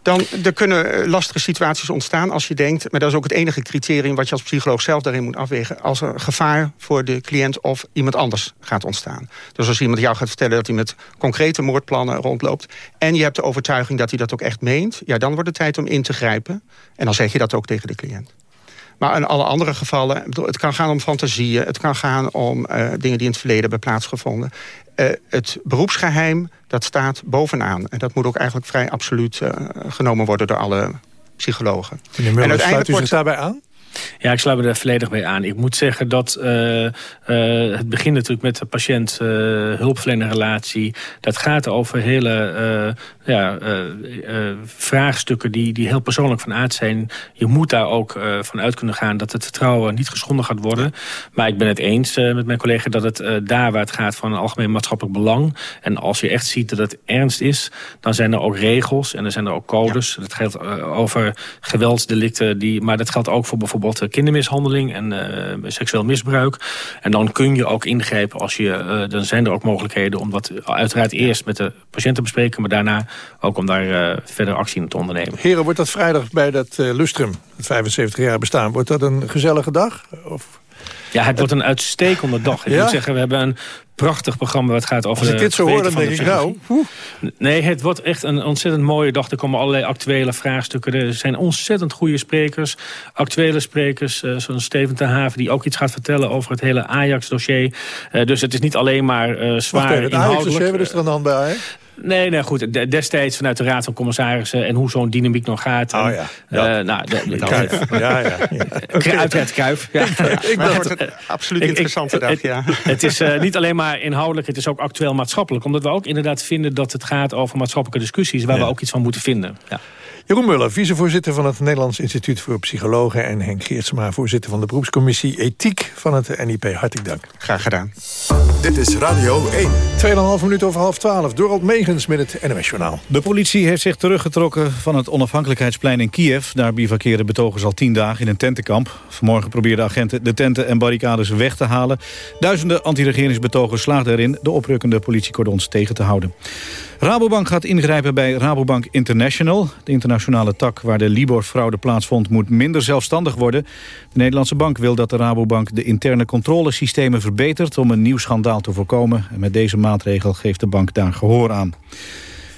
Speaker 22: Dan er kunnen eh, lastige situaties ontstaan als je denkt... maar dat is ook het enige criterium wat je als psycholoog zelf daarin moet afwegen... als er gevaar voor de cliënt of iemand anders gaat ontstaan. Dus als iemand jou gaat vertellen dat hij met concrete moordplannen rondloopt... en je hebt de overtuiging dat hij dat ook echt meent... ja, dan wordt het tijd om in te grijpen. En dan zeg je dat ook tegen de cliënt. Maar in alle andere gevallen, het kan gaan om fantasieën... het kan gaan om uh, dingen die in het verleden hebben plaatsgevonden. Uh, het beroepsgeheim, dat staat bovenaan. En dat moet ook eigenlijk vrij absoluut uh, genomen worden door alle psychologen.
Speaker 2: Meneer Muller, en uiteindelijk sluit u zich daarbij aan?
Speaker 21: Ja, ik sluit me er volledig bij aan. Ik moet zeggen dat uh, uh, het begint natuurlijk met de patiënt-hulpverlenerrelatie. Uh, dat gaat over hele ja, vraagstukken die, die heel persoonlijk van aard zijn. Je moet daar ook van uit kunnen gaan dat het vertrouwen niet geschonden gaat worden. Maar ik ben het eens met mijn collega dat het daar waar het gaat van een algemeen maatschappelijk belang. En als je echt ziet dat het ernst is, dan zijn er ook regels en er zijn er ook codes. Ja. Dat geldt over geweldsdelicten, die, maar dat geldt ook voor bijvoorbeeld bijvoorbeeld kindermishandeling en uh, seksueel misbruik. En dan kun je ook ingrijpen als je, uh, dan zijn er ook mogelijkheden om dat uiteraard eerst met de patiënt te bespreken, maar daarna ook om daar uh, verder actie in te ondernemen.
Speaker 2: Heren, wordt dat vrijdag bij dat Lustrum, het 75 jaar bestaan, wordt dat een gezellige dag? Of...
Speaker 21: Ja, het wordt een uitstekende dag. Ik ja? moet zeggen, we hebben een prachtig programma wat gaat over
Speaker 2: Als ik dit zo hoor, dan denk ik nou...
Speaker 21: Nee, het wordt echt een ontzettend mooie dag. Er komen allerlei actuele vraagstukken. Er zijn ontzettend goede sprekers. Actuele sprekers, uh, zoals Steven ten Haven... die ook iets gaat vertellen over het hele Ajax-dossier. Uh, dus het is niet alleen maar uh, zwaar Wacht even, het
Speaker 2: Ajax-dossier, wat is er dan bij?
Speaker 21: Nee, nee, goed. Destijds vanuit de Raad van Commissarissen... en hoe zo'n dynamiek nog gaat.
Speaker 2: Oh ja. ja.
Speaker 21: Uh, nou, de,
Speaker 22: Kuif. Ja, ja. [LAUGHS]
Speaker 21: Okay. Uiteraard Kuif. Ja.
Speaker 22: ik dacht, het absoluut interessante dag, ja.
Speaker 21: Het is uh, niet alleen maar inhoudelijk, het is ook actueel maatschappelijk. Omdat we ook inderdaad vinden dat het gaat over maatschappelijke discussies... waar ja. we ook iets van moeten vinden. Ja.
Speaker 2: Jeroen Muller, vicevoorzitter van het Nederlands Instituut voor Psychologen... en Henk Geertsma, voorzitter van de beroepscommissie Ethiek van het NIP. Hartelijk dank.
Speaker 22: Graag gedaan.
Speaker 1: Dit is Radio 1.
Speaker 2: 2,5 minuut over half 12. Dorald Megens met het NOS Journaal.
Speaker 3: De politie heeft zich teruggetrokken van het onafhankelijkheidsplein in Kiev. Daar bivakeren betogers al tien dagen in een tentenkamp. Vanmorgen probeerden agenten de tenten en barricades weg te halen. Duizenden anti-regeringsbetogers slaagden erin... de oprukkende politiecordons tegen te houden. Rabobank gaat ingrijpen bij Rabobank International. De internationale tak waar de Libor-fraude plaatsvond... moet minder zelfstandig worden. De Nederlandse bank wil dat de Rabobank de interne controlesystemen verbetert... om een nieuw schandaal te voorkomen. En met deze maatregel geeft de bank daar gehoor aan.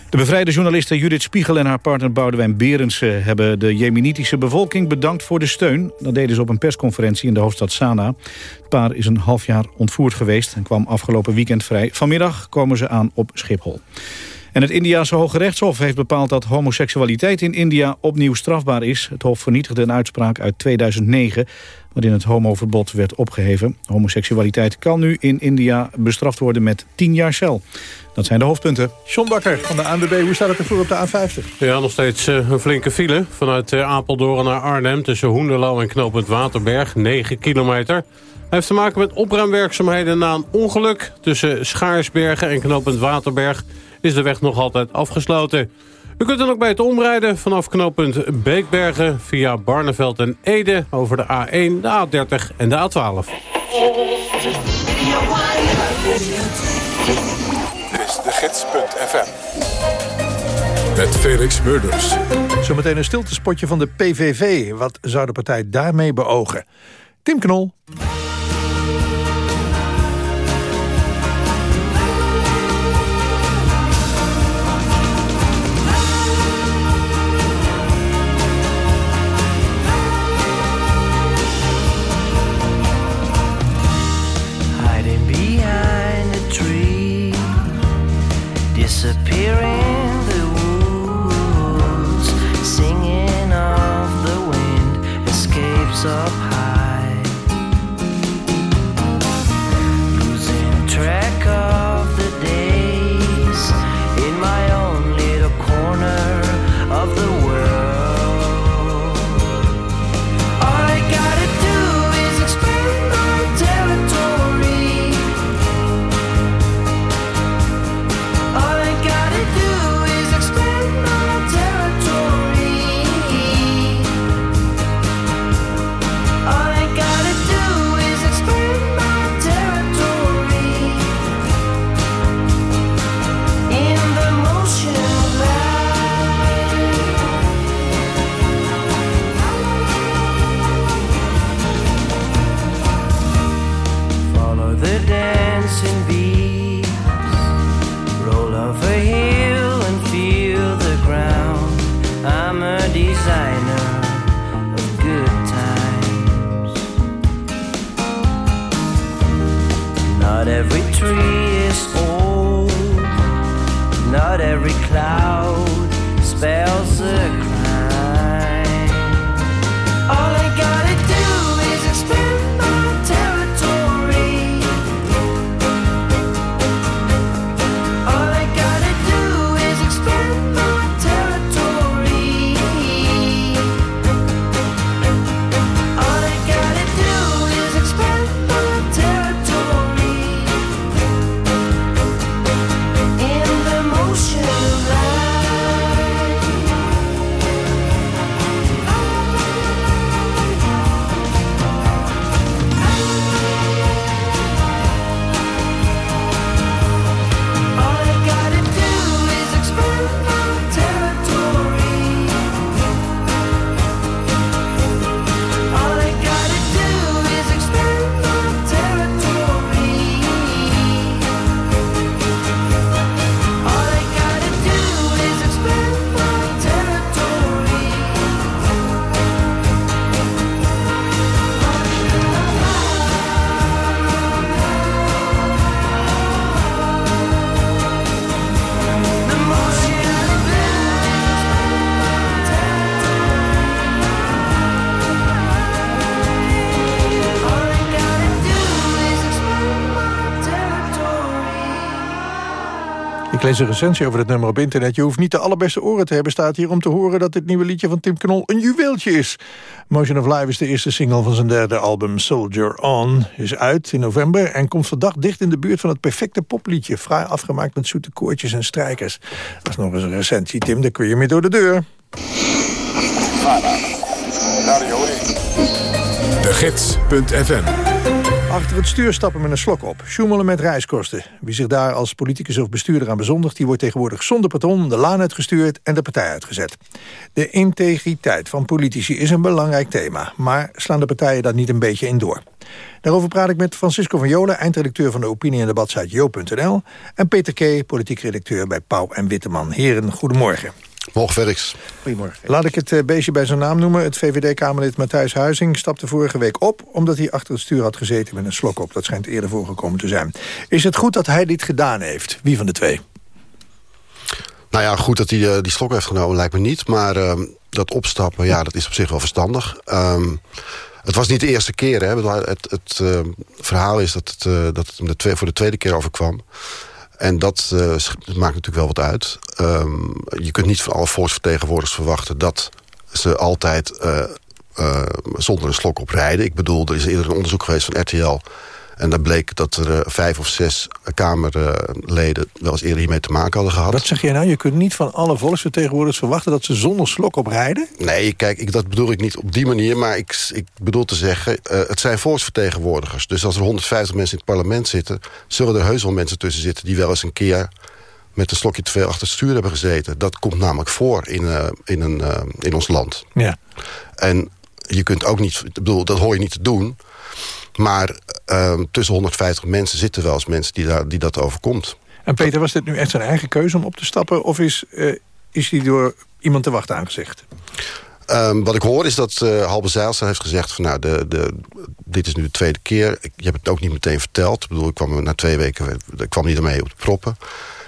Speaker 3: De bevrijde journalisten Judith Spiegel en haar partner Boudewijn Berendsen... hebben de jemenitische bevolking bedankt voor de steun. Dat deden ze op een persconferentie in de hoofdstad Sanaa. Het paar is een half jaar ontvoerd geweest en kwam afgelopen weekend vrij. Vanmiddag komen ze aan op Schiphol. En het Indiase Hoge Rechtshof heeft bepaald dat homoseksualiteit in India opnieuw strafbaar is. Het Hof vernietigde een uitspraak uit 2009 waarin het homoverbod werd opgeheven. Homoseksualiteit kan nu in India bestraft worden met 10 jaar cel. Dat zijn de hoofdpunten.
Speaker 2: John Bakker van de ANWB, hoe staat het ervoor op de A50?
Speaker 6: Ja, nog steeds uh, een flinke file. Vanuit uh, Apeldoorn naar Arnhem tussen Hoenderloo en knooppunt Waterberg. 9 kilometer. Hij heeft te maken met opruimwerkzaamheden na een ongeluk. Tussen Schaarsbergen en knooppunt Waterberg is de weg nog altijd afgesloten. U kunt dan ook bij het omrijden vanaf knooppunt Beekbergen... via Barneveld en Ede over de A1, de A30 en de A12.
Speaker 1: Dit is de gids.fm. Met Felix Murders.
Speaker 2: Zometeen een stiltespotje van de PVV. Wat zou de partij daarmee beogen? Tim Knol.
Speaker 23: Up designer. every tree
Speaker 2: lees een recensie over het nummer op internet. Je hoeft niet de allerbeste oren te hebben, staat hier... om te horen dat dit nieuwe liedje van Tim Knol een juweeltje is. Motion of Life is de eerste single van zijn derde album Soldier On. Is uit in november en komt verdacht dicht in de buurt van het perfecte popliedje. Fraai afgemaakt met zoete koortjes en strijkers. Dat is nog eens een recensie, Tim. Daar kun je mee door de deur.
Speaker 1: De Gids.fm
Speaker 2: Achter het stuur stappen met een slok op. Sjoemelen met reiskosten. Wie zich daar als politicus of bestuurder aan bezondigt... die wordt tegenwoordig zonder patroon de laan uitgestuurd en de partij uitgezet. De integriteit van politici is een belangrijk thema. Maar slaan de partijen daar niet een beetje in door? Daarover praat ik met Francisco van Jolen... eindredacteur van de opinie- en debatsite Jo.nl... en Peter K., politiek redacteur bij Pauw en Witteman. Heren, goedemorgen.
Speaker 24: Morgen werks.
Speaker 2: Goedemorgen. Laat ik het eh, beestje bij zijn naam noemen. Het VVD-Kamerlid Matthijs Huizing stapte vorige week op... omdat hij achter het stuur had gezeten met een slok op. Dat schijnt eerder voorgekomen te zijn. Is het goed dat hij dit gedaan heeft? Wie van de twee?
Speaker 24: Nou ja, goed dat hij eh, die slok heeft genomen lijkt me niet. Maar ehm, dat opstappen, ja, dat is op zich wel verstandig. Ehm, het was niet de eerste keer. Hè. Het, het ehm, verhaal is dat het, eh, dat het hem de twee, voor de tweede keer overkwam. En dat eh, maakt natuurlijk wel wat uit. Ehm, je kunt niet van alle volksvertegenwoordigers verwachten... dat ze altijd eh, eh, zonder een slok op rijden. Ik bedoel, er is eerder een onderzoek geweest van RTL... En daar bleek dat er eh, vijf of zes Kamerleden wel eens eerder hiermee te maken hadden gehad.
Speaker 2: Wat zeg jij nou? Je kunt niet van alle volksvertegenwoordigers verwachten... dat ze zonder slok op rijden?
Speaker 24: Nee, kijk, ik, dat bedoel ik niet op die manier. Maar ik, ik bedoel te zeggen, eh, het zijn volksvertegenwoordigers. Dus als er 150 mensen in het parlement zitten... zullen er heus wel mensen tussen zitten die wel eens een keer met een slokje te veel achter het stuur hebben gezeten. Dat komt namelijk voor in, eh, in, een, in ons land.
Speaker 2: Ja.
Speaker 24: En je kunt ook niet, ik bedoel, dat hoor je niet te doen. Maar eh, tussen 150 mensen zitten wel eens mensen die, daar, die dat overkomt.
Speaker 2: En Peter, was dit nu echt zijn eigen keuze om op te stappen... of is, eh, is hij door iemand te wachten aangezegd?
Speaker 24: Um, wat ik hoor is dat uh, Halbe Zijlstra heeft gezegd... van nou, de, de, dit is nu de tweede keer. Ik, je hebt het ook niet meteen verteld. Ik bedoel, ik kwam na twee weken ik kwam niet ermee op de proppen.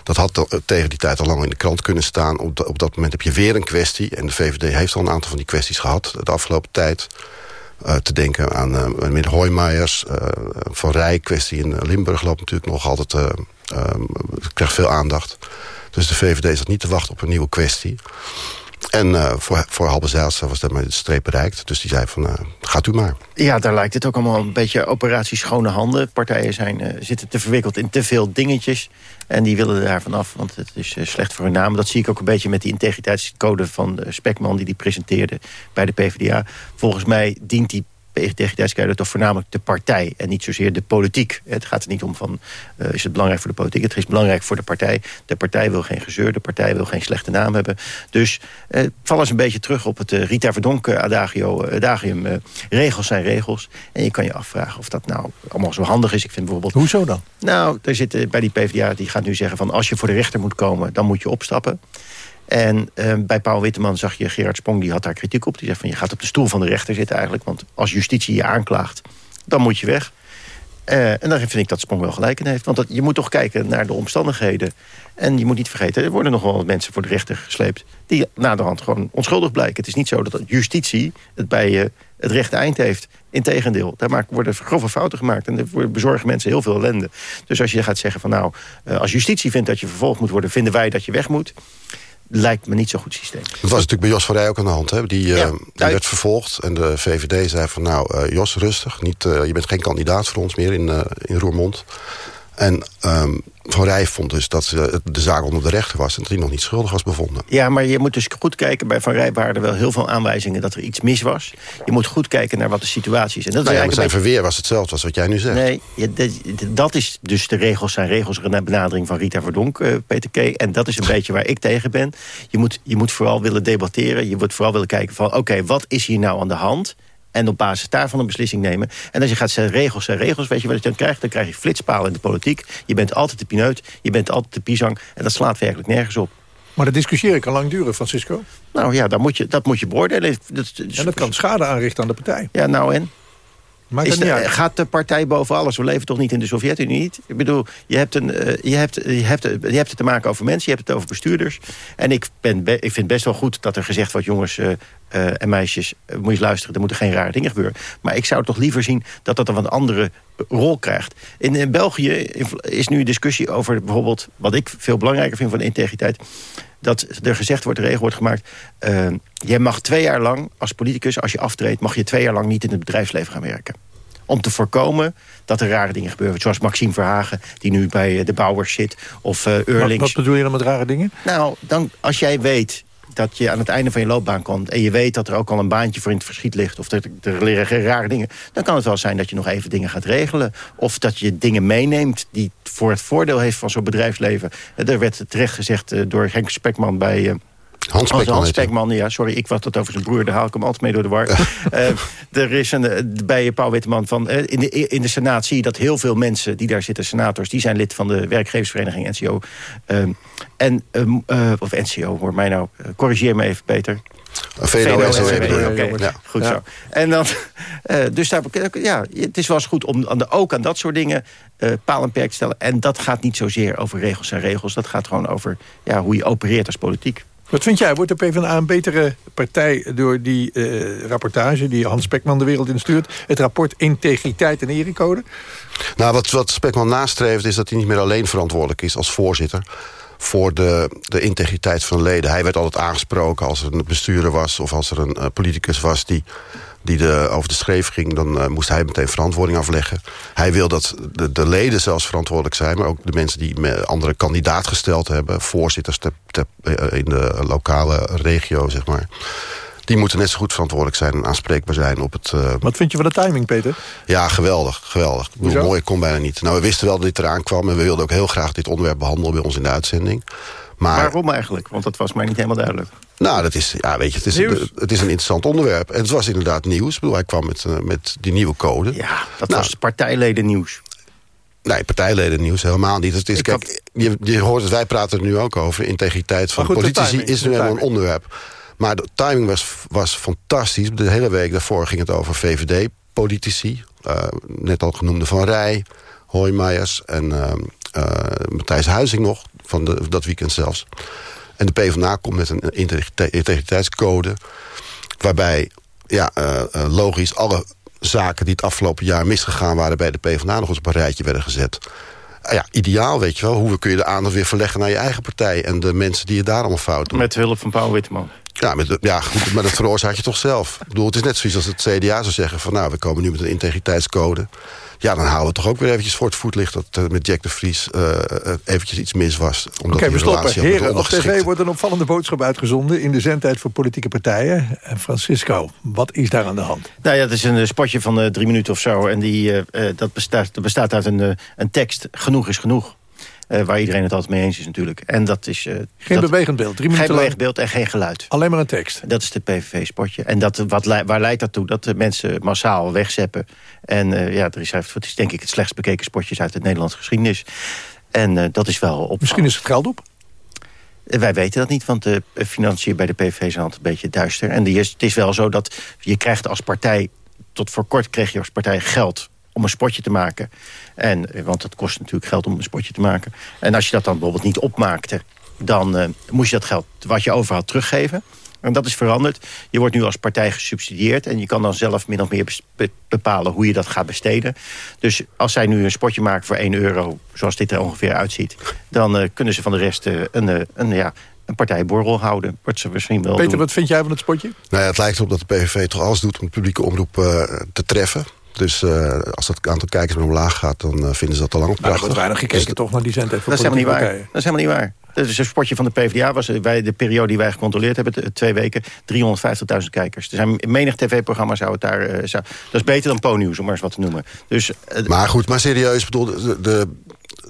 Speaker 24: Dat had tegen die tijd al lang in de krant kunnen staan. Op, op dat moment heb je weer een kwestie. En de VVD heeft al een aantal van die kwesties gehad de afgelopen tijd. Eh, te denken aan uh, meneer Hoijmeijers. Uh, van Rij, kwestie in Limburg loopt natuurlijk nog altijd... Uh, krijgt veel aandacht. Dus de VVD zat niet te wachten op een nieuwe kwestie. En voor, voor Halbe Zijlstra was dat met de streep bereikt. Dus die zei van, gaat u maar.
Speaker 25: Ja, daar lijkt het ook allemaal een beetje operatie schone handen. Partijen zijn, zitten te verwikkeld in te veel dingetjes. En die willen er daarvan af, want het is slecht voor hun naam. Dat zie ik ook een beetje met die integriteitscode van Spekman... die die presenteerde bij de PvdA. Volgens mij dient die integriteitskader toch voornamelijk de partij en niet zozeer de politiek. Het gaat er niet om van, uh, is het belangrijk voor de politiek? Het is belangrijk voor de partij. De partij wil geen gezeur, de partij wil geen slechte naam hebben. Dus uh, val eens een beetje terug op het uh, Rita Verdonk adagio, adagium. regels zijn regels. En je kan je afvragen of dat nou allemaal zo handig is. Ik vind bijvoorbeeld...
Speaker 2: Hoezo dan?
Speaker 25: Nou, er zit bij die PvdA, die gaat nu zeggen van... als je voor de rechter moet komen, dan moet je opstappen. En uh, bij Paul Witteman zag je Gerard Sprong, die had daar kritiek op. Die zegt van je gaat op de stoel van de rechter zitten eigenlijk. Want als justitie je aanklaagt, dan moet je weg. Uh, en daar vind ik dat Sprong wel gelijk in heeft. Want dat, je moet toch kijken naar de omstandigheden. En je moet niet vergeten, er worden nog wel mensen voor de rechter gesleept... die naderhand gewoon onschuldig blijken. Het is niet zo dat justitie het bij uh, het rechte eind heeft. Integendeel, daar worden grove fouten gemaakt. En er bezorgen mensen heel veel ellende. Dus als je gaat zeggen van nou, uh, als justitie vindt dat je vervolgd moet worden... vinden wij dat je weg moet lijkt me niet zo'n goed systeem.
Speaker 24: Dat was natuurlijk bij Jos van Rij ook aan de hand. Hè? Die, ja, uh, die werd vervolgd en de VVD zei van... nou, uh, Jos, rustig. Niet, uh, je bent geen kandidaat voor ons meer in, in Roermond. En um, Van Rij vond dus dat de zaak onder de rechter was... en dat hij nog niet schuldig was bevonden.
Speaker 25: Ja, maar je moet dus goed kijken. Bij Van Rij waren er wel heel veel aanwijzingen dat er iets mis was. Je moet goed kijken naar wat de situatie is. En dat
Speaker 24: nou
Speaker 25: is
Speaker 24: ja, zijn verweer was hetzelfde als wat jij nu zegt.
Speaker 25: Nee, ja, dat is dus de regels zijn regels... benadering van Rita Verdonk, uh, Peter K. En dat is een beetje waar ik tegen ben. Je moet, je moet vooral willen debatteren. Je moet vooral willen kijken van... oké, wat is hier nou aan de hand... En op basis daarvan een beslissing nemen. En als je gaat zeggen regels zijn regels, weet je wat je dan krijgt? Dan krijg je flitspalen in de politiek. Je bent altijd de pineut, je bent altijd de pisang. En dat slaat werkelijk nergens op.
Speaker 2: Maar dat discussiëren kan lang duren, Francisco.
Speaker 25: Nou ja, dat moet je, dat moet je beoordelen. Dat,
Speaker 2: en dat kan schade aanrichten aan de partij.
Speaker 25: Ja, nou en?
Speaker 2: Maakt
Speaker 25: de, gaat de partij boven alles? We leven toch niet in de Sovjet-Unie niet? Ik bedoel, je hebt, een, uh, je, hebt, je, hebt, je hebt het te maken over mensen, je hebt het over bestuurders. En ik, ben be, ik vind best wel goed dat er gezegd wordt... jongens uh, uh, en meisjes, moet je eens luisteren... er moeten geen rare dingen gebeuren. Maar ik zou toch liever zien dat dat een wat andere rol krijgt. In, in België is nu discussie over bijvoorbeeld... wat ik veel belangrijker vind van integriteit dat er gezegd wordt, regel wordt gemaakt... Uh, jij mag twee jaar lang als politicus, als je aftreedt... mag je twee jaar lang niet in het bedrijfsleven gaan werken. Om te voorkomen dat er rare dingen gebeuren. Zoals Maxime Verhagen, die nu bij de bouwers zit. Of uh, Eurlings.
Speaker 2: Wat, wat bedoel je dan met rare dingen?
Speaker 25: Nou, dan, als jij weet dat je aan het einde van je loopbaan komt... en je weet dat er ook al een baantje voor in het verschiet ligt... of er, er liggen rare dingen... dan kan het wel zijn dat je nog even dingen gaat regelen. Of dat je dingen meeneemt die voor het voordeel heeft van zo'n bedrijfsleven. Er werd terecht gezegd uh, door Henk Spekman bij...
Speaker 24: Hans Spekman,
Speaker 25: Hans Spekman, ja, sorry, ik was dat over zijn broer, daar haal ik hem altijd mee door de war. uh, [LAUGHS] er is een, bij Paul Witteman van, uh, in, de, in de Senaat zie je dat heel veel mensen die daar zitten, senators, die zijn lid van de werkgeversvereniging NCO. Uh, en, uh, of NCO, hoor mij nou, corrigeer me even, Peter.
Speaker 24: VNO-NCW.
Speaker 25: Oké, ja. goed zo. En dan, dus daar, ja, het is wel eens goed om aan de, ook aan dat soort dingen uh, paal en perk te stellen. En dat gaat niet zozeer over regels en regels. Dat gaat gewoon over ja, hoe je opereert als politiek.
Speaker 2: Wat vind jij? Wordt de PvdA een betere partij door die uh, rapportage... die Hans Spekman de wereld instuurt? Het rapport Integriteit en Erecode?
Speaker 24: Nou, wat, wat Spekman nastreeft is dat hij niet meer alleen verantwoordelijk is als voorzitter voor de, de integriteit van de leden. Hij werd altijd aangesproken als er een bestuurder was... of als er een uh, politicus was die, die de, over de schreef ging... dan uh, moest hij meteen verantwoording afleggen. Hij wil dat de, de leden zelfs verantwoordelijk zijn... maar ook de mensen die andere kandidaat gesteld hebben... voorzitters te, te, uh, in de lokale regio, zeg maar die moeten net zo goed verantwoordelijk zijn en aanspreekbaar zijn op het... Uh...
Speaker 2: Wat vind je van de timing, Peter?
Speaker 24: Ja, geweldig, geweldig. Ik bedoel, mooi kon bijna niet. Nou, we wisten wel dat dit eraan kwam... en we wilden ook heel graag dit onderwerp behandelen bij ons in de uitzending. Maar...
Speaker 25: Waarom eigenlijk? Want dat was mij niet helemaal duidelijk.
Speaker 24: Nou, dat is, ja, weet je, het is, het is een interessant onderwerp. En het was inderdaad nieuws. Ik bedoel, hij kwam met, uh, met die nieuwe code.
Speaker 25: Ja, dat nou, was partijleden nieuws.
Speaker 24: Nee, partijleden nieuws helemaal niet. Het is, kijk, had... je, je hoort het, wij praten er nu ook over. Integriteit van goed, politici timing, is nu helemaal een onderwerp. Maar de timing was, was fantastisch. De hele week daarvoor ging het over VVD-politici. Uh, net al genoemde Van Rij, Hoijmeijers en uh, uh, Matthijs Huizing nog. Van de, dat weekend zelfs. En de PvdA komt met een integriteitscode... waarbij ja, eh, eh, logisch, alle zaken die het afgelopen jaar misgegaan waren... bij de PvdA nog eens op een rijtje werden gezet. Ah ja, ideaal, weet je wel. Hoe kun je de aandacht weer verleggen naar je eigen partij... en de mensen die je daar allemaal fout doen.
Speaker 25: Met hulp van Paul Witteman.
Speaker 24: Ja, met, ja goed, maar dat veroorzaak je toch zelf. Ik bedoel, het is net zoiets als het CDA zou zeggen... van nou, we komen nu met een integriteitscode. Ja, dan houden we toch ook weer eventjes voor het voetlicht... dat eh, met Jack de Vries eh, eh, eventjes iets mis was. Omdat
Speaker 2: Oké,
Speaker 24: die
Speaker 2: we stoppen. Heren, op tv wordt een opvallende boodschap uitgezonden... in de zendtijd voor politieke partijen. En Francisco, wat is daar aan de hand?
Speaker 25: Nou ja, het is een spotje van eh, drie minuten of zo. En die, eh, eh, dat, bestaat, dat bestaat uit een, een tekst. Genoeg is genoeg. Eh, waar iedereen het altijd mee eens is natuurlijk. En dat is... eh,
Speaker 2: Geen
Speaker 25: dat-
Speaker 2: bewegend beeld. Drie
Speaker 25: Geen
Speaker 2: minuten
Speaker 25: bewegend
Speaker 2: lang.
Speaker 25: beeld en geen geluid.
Speaker 2: Alleen maar een tekst.
Speaker 25: Dat is de PVV-spotje. En dat, wat, waar leidt dat toe? Dat de mensen massaal wegzeppen. En eh, ja, er is, het is denk ik het slechtst bekeken spotje uit de Nederlandse geschiedenis. En dat is wel op.
Speaker 2: Misschien is het geld op.
Speaker 25: Wij weten dat niet, want de financiën bij de PVV zijn altijd een beetje duister. En die is, het is wel zo dat je krijgt als partij... tot voor kort kreeg je als partij geld om een spotje te maken. En, eh, want het kost natuurlijk geld om een spotje te maken. En als je dat dan bijvoorbeeld niet opmaakte... dan eh, moest je dat geld wat je over had teruggeven. En dat is veranderd. Je wordt nu als partij gesubsidieerd... en je kan dan zelf min of meer bepalen hoe je dat gaat besteden. Dus als zij nu een spotje maken voor 1 euro... zoals dit er ongeveer uitziet... dan eh, kunnen ze van de rest een, een, ja, een partijborrel houden. Wordt ze misschien wel
Speaker 2: Peter,
Speaker 25: doen.
Speaker 2: wat vind jij van het spotje?
Speaker 24: Nou ja, het lijkt erop dat de PVV toch alles doet om de publieke omroep eh, te treffen. Dus eh, als dat aantal kijkers maar omlaag gaat, dan eh, vinden ze dat al lang
Speaker 2: Maar er
Speaker 24: prachtig.
Speaker 2: wordt weinig gekeken toch naar die zendtijd voor
Speaker 25: Dat is helemaal niet waar. Dat is helemaal niet waar. Dat is een spotje van de PvdA. Was eh, bij de periode die wij gecontroleerd hebben, twee weken, 350.000 kijkers. Er zijn menig tv-programma zou het daar... eh, zou, dat is beter dan Po-nieuws, om maar eens wat te noemen. Dus, eh,
Speaker 24: Maar goed, maar serieus, ik bedoel, de, de,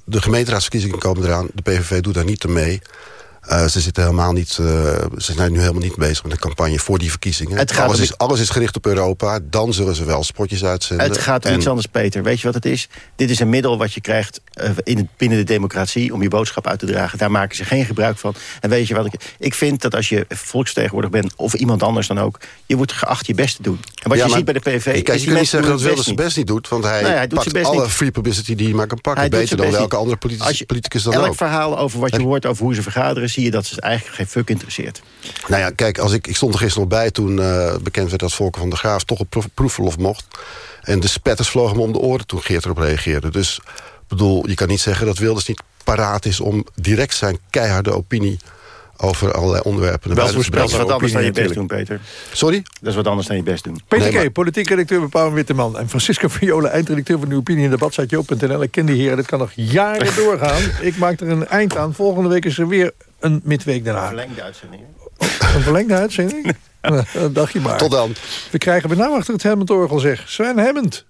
Speaker 24: de gemeenteraadsverkiezingen komen eraan. De PVV doet daar niet mee. Eh, ze, zitten helemaal niet, eh, ze zijn nu helemaal niet bezig met de campagne voor die verkiezingen.
Speaker 25: Het gaat
Speaker 24: alles, is, alles is gericht op Europa. Dan zullen ze wel spotjes uitzenden.
Speaker 25: Het gaat om
Speaker 24: En-
Speaker 25: iets anders, Peter. Weet je wat het is? Dit is een middel wat je krijgt eh, in binnen de democratie... om je boodschap uit te dragen. Daar maken ze geen gebruik van. En weet je wat ik... Ik vind dat als je volksvertegenwoordiger bent... of iemand anders dan ook... je wordt geacht je best te doen. En wat
Speaker 24: Ja,
Speaker 25: je
Speaker 24: maar-
Speaker 25: ziet bij de PVV...
Speaker 24: Kijk,
Speaker 25: is
Speaker 24: je kunt niet
Speaker 25: mensen
Speaker 24: zeggen dat Wilders zijn best niet doet... want hij,
Speaker 25: Nee, hij doet
Speaker 24: pakt alle
Speaker 25: niet.
Speaker 24: free publicity die hij maar kan pakken.
Speaker 25: Hij
Speaker 24: Beter dan welke
Speaker 25: niet.
Speaker 24: andere politicus,
Speaker 25: Als je-
Speaker 24: politicus dan
Speaker 25: Elk
Speaker 24: ook.
Speaker 25: verhaal over wat je hoort, over hoe ze vergaderen... zie je dat ze eigenlijk geen fuck interesseert.
Speaker 24: Nou ja, kijk, als ik, ik stond er gisteren nog bij toen eh, bekend werd dat Volker van der Graaf toch op proef- proefverlof mocht. En de spetters vlogen hem om de oren toen Geert erop reageerde. Dus bedoel, je kan niet zeggen dat Wilders niet paraat is om direct zijn keiharde opinie over allerlei onderwerpen.
Speaker 25: Wel dat is wat anders dan je best doen, Peter.
Speaker 24: Sorry?
Speaker 25: Dat is wat anders dan je best doen.
Speaker 2: Peter
Speaker 24: Nee, maar-
Speaker 2: K., politiek redacteur bij Pauw en Witteman. En Francisco Viola, eindredacteur van de opinie in debatsite.nl. Ik ken die heren, dit kan nog jaren [LAUGHS] doorgaan. Ik maak er een eind aan. Volgende week is er weer een midweek daarna.
Speaker 25: Verlengde uitzending.
Speaker 2: Een verlengde uitzending? [LAUGHS] Nou, dat dacht je maar.
Speaker 24: Tot dan.
Speaker 2: We krijgen bij nou achter het Hammond-orgel zeg. Sven Hammond.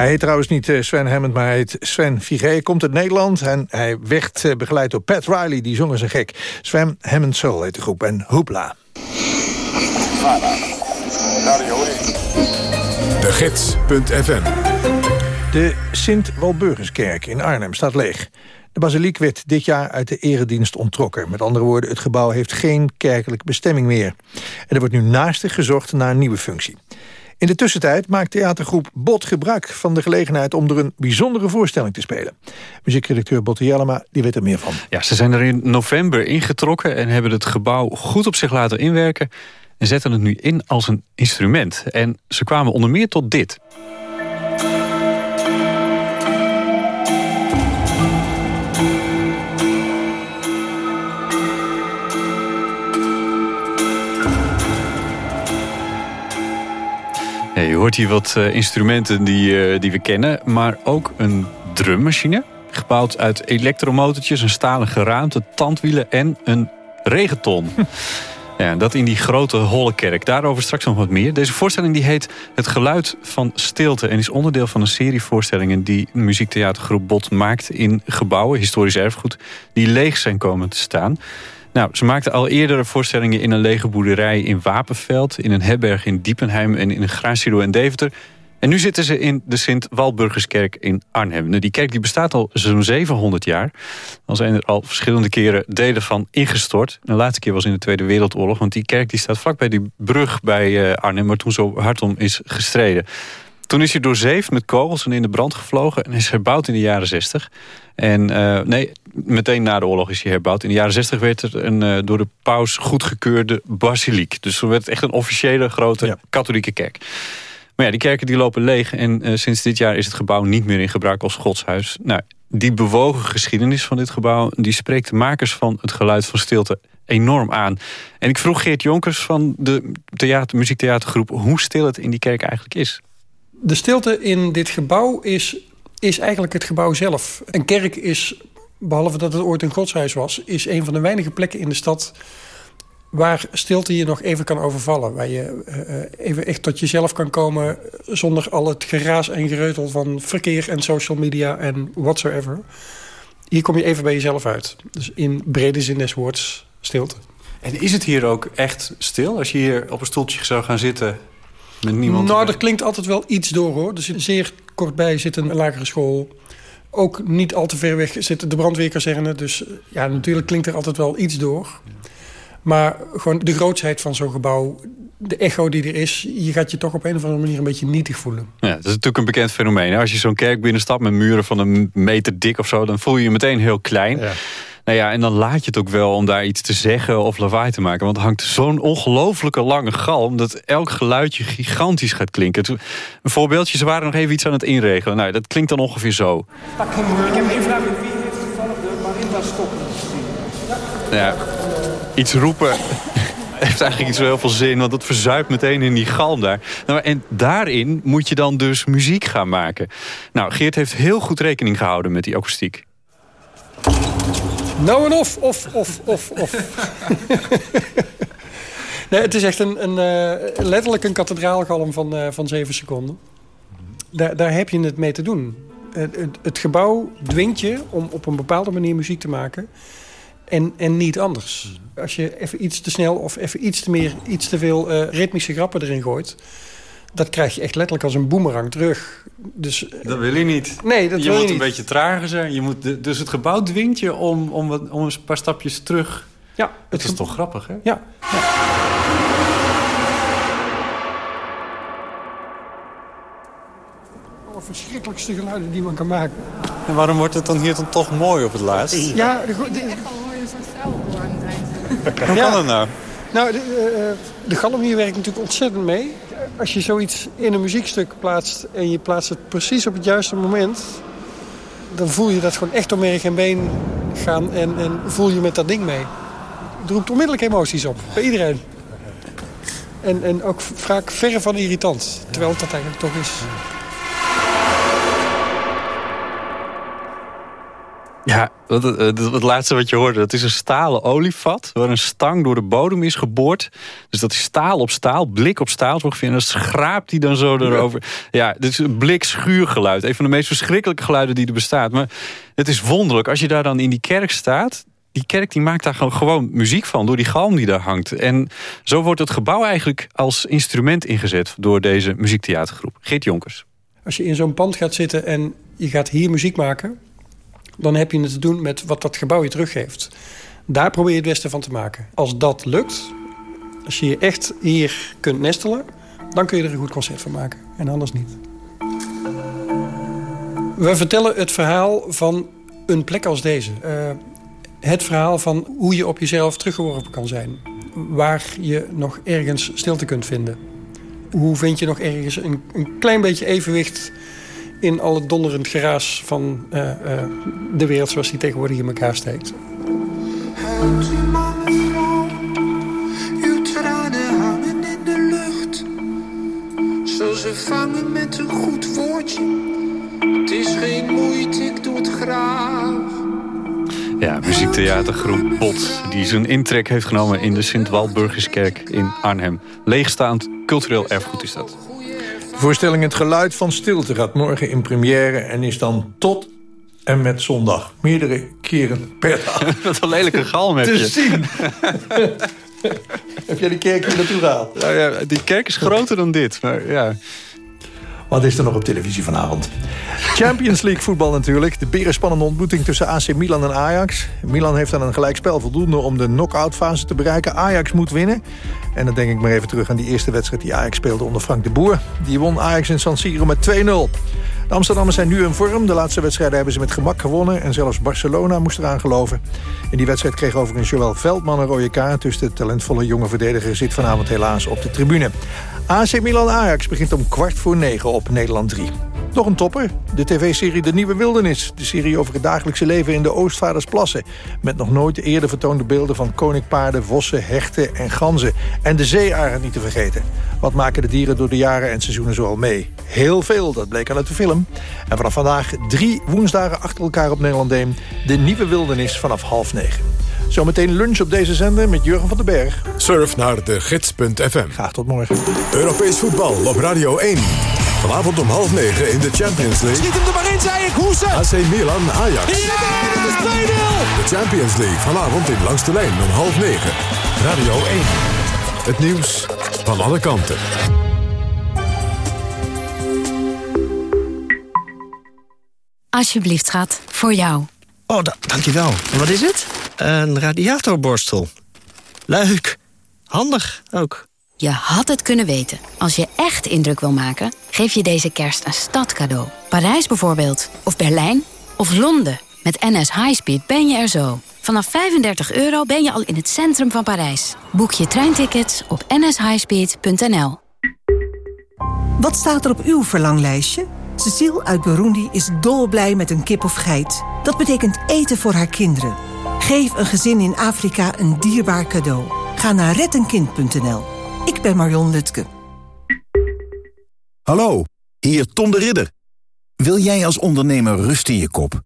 Speaker 2: Hij heet trouwens niet eh, Sven Hammond, maar hij heet Sven Vigé. Komt uit Nederland en hij werd eh, begeleid door Pat Riley. Die zong als een gek. Sven Hammond Soul heet de groep en Hoopla.
Speaker 1: De Gids.fm
Speaker 2: De Sint-Walburgiskerk in Arnhem staat leeg. De basiliek werd dit jaar uit de eredienst onttrokken. Met andere woorden, het gebouw heeft geen kerkelijke bestemming meer. En er wordt nu naastig gezocht naar een nieuwe functie. In de tussentijd maakt theatergroep Bot gebruik van de gelegenheid... om er een bijzondere voorstelling te spelen. Muziekredacteur Botte Jellema, die weet er meer van.
Speaker 26: Ja, ze zijn er in november ingetrokken en hebben het gebouw goed op zich laten inwerken... en zetten het nu in als een instrument. En ze kwamen onder meer tot dit. Ja, je hoort hier wat eh, instrumenten die, eh, die we kennen, maar ook een drummachine. Gebouwd uit elektromotortjes, een stalen geraamte, tandwielen en een regenton. [LAUGHS] Ja, dat in die grote holle kerk. Daarover straks nog wat meer. Deze voorstelling die heet Het Geluid van Stilte... en is onderdeel van een serie voorstellingen... die muziektheatergroep Bot maakt in gebouwen, historisch erfgoed... die leeg zijn komen te staan. Nou, ze maakten al eerder voorstellingen in een lege boerderij in Wapenveld... in een herberg in Diepenheim en in een graansilo in Deventer... En nu zitten ze in de Sint-Walburgiskerk in Arnhem. Nou, die kerk die bestaat al zo'n 700 jaar. Al zijn er al verschillende keren delen van ingestort. De laatste keer was in de Tweede Wereldoorlog... want die kerk die staat vlakbij die brug bij eh, Arnhem... waar toen zo hard om is gestreden. Toen is hij doorzeefd met kogels en in de brand gevlogen... en is herbouwd in de jaren 60. En eh, nee, meteen na de oorlog is hij herbouwd. In de jaren 60 werd het een eh, door de paus goedgekeurde basiliek. Dus toen werd het echt een officiële grote katholieke kerk. Maar ja, die kerken die lopen leeg en eh, sinds dit jaar is het gebouw niet meer in gebruik als godshuis. Nou, die bewogen geschiedenis van dit gebouw, die spreekt de makers van het geluid van stilte enorm aan. En ik vroeg Geert Jonkers van de theater, muziektheatergroep hoe stil het in die kerk eigenlijk is.
Speaker 27: De stilte in dit gebouw is, is eigenlijk het gebouw zelf. Een kerk is, behalve dat het ooit een godshuis was... is een van de weinige plekken in de stad waar stilte je nog even kan overvallen. Waar je uh, even echt tot jezelf kan komen... zonder al het geraas en gereutel van verkeer en social media en whatsoever. Hier kom je even bij jezelf uit. Dus in brede zin des woords stilte.
Speaker 26: En is het hier ook echt stil? Als je hier op een stoeltje zou gaan zitten met niemand...
Speaker 27: Nou, er klinkt altijd wel iets door, hoor. Dus zeer kortbij zit een lagere school... Ook niet al te ver weg zit de brandweerkazerne. Dus ja, natuurlijk klinkt er altijd wel iets door. Maar gewoon de grootsheid van zo'n gebouw, de echo die er is... je gaat je toch op een of andere manier een beetje nietig voelen.
Speaker 26: Ja, dat is natuurlijk een bekend fenomeen. Als je zo'n kerk binnenstapt met muren van een meter dik of zo... dan voel je je meteen heel klein. Ja. Nou ja, en dan laat je het ook wel om daar iets te zeggen of lawaai te maken. Want er hangt zo'n ongelofelijke lange galm... dat elk geluidje gigantisch gaat klinken. Een voorbeeldje, ze waren nog even iets aan het inregelen. Nou, dat klinkt dan ongeveer zo.
Speaker 28: Ik heb één vraag. Wie heeft toevallig de Marinda stoppen gezien?
Speaker 26: Ja, iets roepen [LAUGHS] heeft eigenlijk niet zo heel veel zin... want dat verzuipt meteen in die galm daar. Nou, en daarin moet je dan dus muziek gaan maken. Nou, Geert heeft heel goed rekening gehouden met die akoestiek.
Speaker 27: Nou en of, of, of, of, of. [LAUGHS] nee, het is echt een, een, uh, letterlijk een kathedraalgalm van, uh, van 7 seconden. Daar, daar heb je het mee te doen. Het, het, het gebouw dwingt je om op een bepaalde manier muziek te maken... En, en niet anders. Als je even iets te snel of even iets te, meer, iets te veel uh, ritmische grappen erin gooit... dat krijg je echt letterlijk als een boemerang terug. Dus,
Speaker 26: dat wil je niet.
Speaker 27: Nee, dat
Speaker 26: je
Speaker 27: wil
Speaker 26: moet
Speaker 27: je
Speaker 26: een
Speaker 27: niet.
Speaker 26: beetje trager zijn. Je moet, dus het gebouw dwingt je om, om, wat, om een paar stapjes terug.
Speaker 27: Ja,
Speaker 26: dat is toch grappig, hè?
Speaker 27: Ja. ja. Alle verschrikkelijkste geluiden die men kan maken.
Speaker 26: En waarom wordt het dan hier dan toch mooi op het laatst?
Speaker 27: Ja, de, de,
Speaker 28: een soort vrouwenkoor aan het eind.
Speaker 26: Hoe kan dat nou?
Speaker 27: Nou, de, uh, de galm hier werkt natuurlijk ontzettend mee. Als je zoiets in een muziekstuk plaatst en je plaatst het precies op het juiste moment... dan voel je dat gewoon echt door merg en been gaan en, en voel je met dat ding mee. Het roept onmiddellijk emoties op, bij iedereen. En, en ook vaak verre van irritant, terwijl het dat eigenlijk toch is.
Speaker 26: Ja, het, het, het laatste wat je hoorde, dat is een stalen olievat... waar een stang door de bodem is geboord. Dus dat is staal op staal, blik op staal ongeveer. En dan schraapt hij dan zo erover. Ja, dit is een blikschuurgeluid. Een van de meest verschrikkelijke geluiden die er bestaat. Maar het is wonderlijk, als je daar dan in die kerk staat... die kerk die maakt daar gewoon, gewoon muziek van, door die galm die daar hangt. En zo wordt het gebouw eigenlijk als instrument ingezet... door deze muziektheatergroep. Geert Jonkers.
Speaker 27: Als je in zo'n pand gaat zitten en je gaat hier muziek maken... dan heb je het te doen met wat dat gebouw je teruggeeft. Daar probeer je het beste van te maken. Als dat lukt, als je je echt hier kunt nestelen... dan kun je er een goed concert van maken. En anders niet. We vertellen het verhaal van een plek als deze. Eh, het verhaal van hoe je op jezelf teruggeworpen kan zijn. Waar je nog ergens stilte kunt vinden. Hoe vind je nog ergens een, een klein beetje evenwicht in al het donderend geraas van eh, eh, de wereld zoals die tegenwoordig in elkaar steekt.
Speaker 20: Uw tranen hangen in de lucht. Zal ze vangen met een goed woordje. Het is geen moeite, ik doe het graag.
Speaker 26: Ja, muziektheatergroep Bot, die zijn intrek heeft genomen in de Sint-Walburgiskerk in Arnhem. Leegstaand cultureel erfgoed is dat.
Speaker 2: Voorstelling Het Geluid van Stilte gaat morgen in première... en is dan tot en met zondag. Meerdere keren per dag. [LAUGHS]
Speaker 26: Wat een lelijke galm heb je.
Speaker 2: Te zien. [LAUGHS] heb jij die kerk hier naartoe gehaald?
Speaker 26: Nou ja, die kerk is groter dan dit, maar ja...
Speaker 2: Wat is er nog op televisie vanavond? Champions League voetbal natuurlijk. De berenspannende ontmoeting tussen AC Milan en Ajax. Milan heeft aan een gelijkspel voldoende om de knock-out fase te bereiken. Ajax moet winnen. En dan denk ik maar even terug aan die eerste wedstrijd die Ajax speelde onder Frank de Boer. Die won Ajax in San Siro met 2-0. De Amsterdammers zijn nu in vorm. De laatste wedstrijden hebben ze met gemak gewonnen. En zelfs Barcelona moest eraan geloven. In die wedstrijd kreeg overigens Joël Veldman een rode kaart. Dus de talentvolle jonge verdediger zit vanavond helaas op de tribune. AC Milan-Ajax begint om kwart voor negen op Nederland 3. Nog een topper, de tv-serie De Nieuwe Wildernis. De serie over het dagelijkse leven in de Oostvaardersplassen. Met nog nooit eerder vertoonde beelden van koninkpaarden, vossen, herten en ganzen. En de zeearend niet te vergeten. Wat maken de dieren door de jaren en seizoenen zoal mee? Heel veel, dat bleek al uit de film. En vanaf vandaag drie woensdagen achter elkaar op Nederland 1. De Nieuwe Wildernis vanaf half negen. Zometeen lunch op deze zender met Jurgen van den Berg.
Speaker 1: Surf naar de gids.fm.
Speaker 2: Graag tot morgen.
Speaker 1: Europees voetbal op Radio 1. Vanavond om half negen in de Champions League.
Speaker 20: Schiet hem er maar in, zei ik. Hoesen.
Speaker 1: AC Milan Ajax.
Speaker 20: Ja, dat is 2-0.
Speaker 1: De Champions League vanavond in Langs de Lijn om half negen. Radio 1. Het nieuws van alle kanten.
Speaker 29: Alsjeblieft, schat. Voor jou.
Speaker 30: Oh, da dankjewel. En wat is het? Een radiatorborstel. Leuk. Handig ook.
Speaker 29: Je had het kunnen weten. Als je echt indruk wil maken, geef je deze kerst een stadcadeau. Parijs bijvoorbeeld. Of Berlijn. Of Londen. Met NS Highspeed ben je er zo. Vanaf 35 euro ben je al in het centrum van Parijs. Boek je treintickets op nshighspeed.nl.
Speaker 31: Wat staat er op uw verlanglijstje? Cecile uit Burundi is dolblij met een kip of geit. Dat betekent eten voor haar kinderen. Geef een gezin in Afrika een dierbaar cadeau. Ga naar rettenkind.nl. Ik ben Marion Lutke.
Speaker 32: Hallo, hier Tom de Ridder. Wil jij als ondernemer rust in je kop?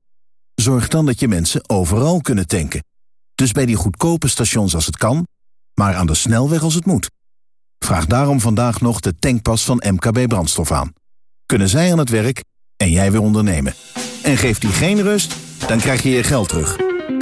Speaker 32: Zorg dan dat je mensen overal kunnen tanken. Dus bij die goedkope stations als het kan, maar aan de snelweg als het moet. Vraag daarom vandaag nog de tankpas van MKB Brandstof aan. Kunnen zij aan het werk en jij weer ondernemen. En geeft die geen rust, dan krijg je je geld terug.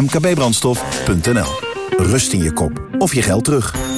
Speaker 32: mkbbrandstof.nl Rust in je kop of je geld terug.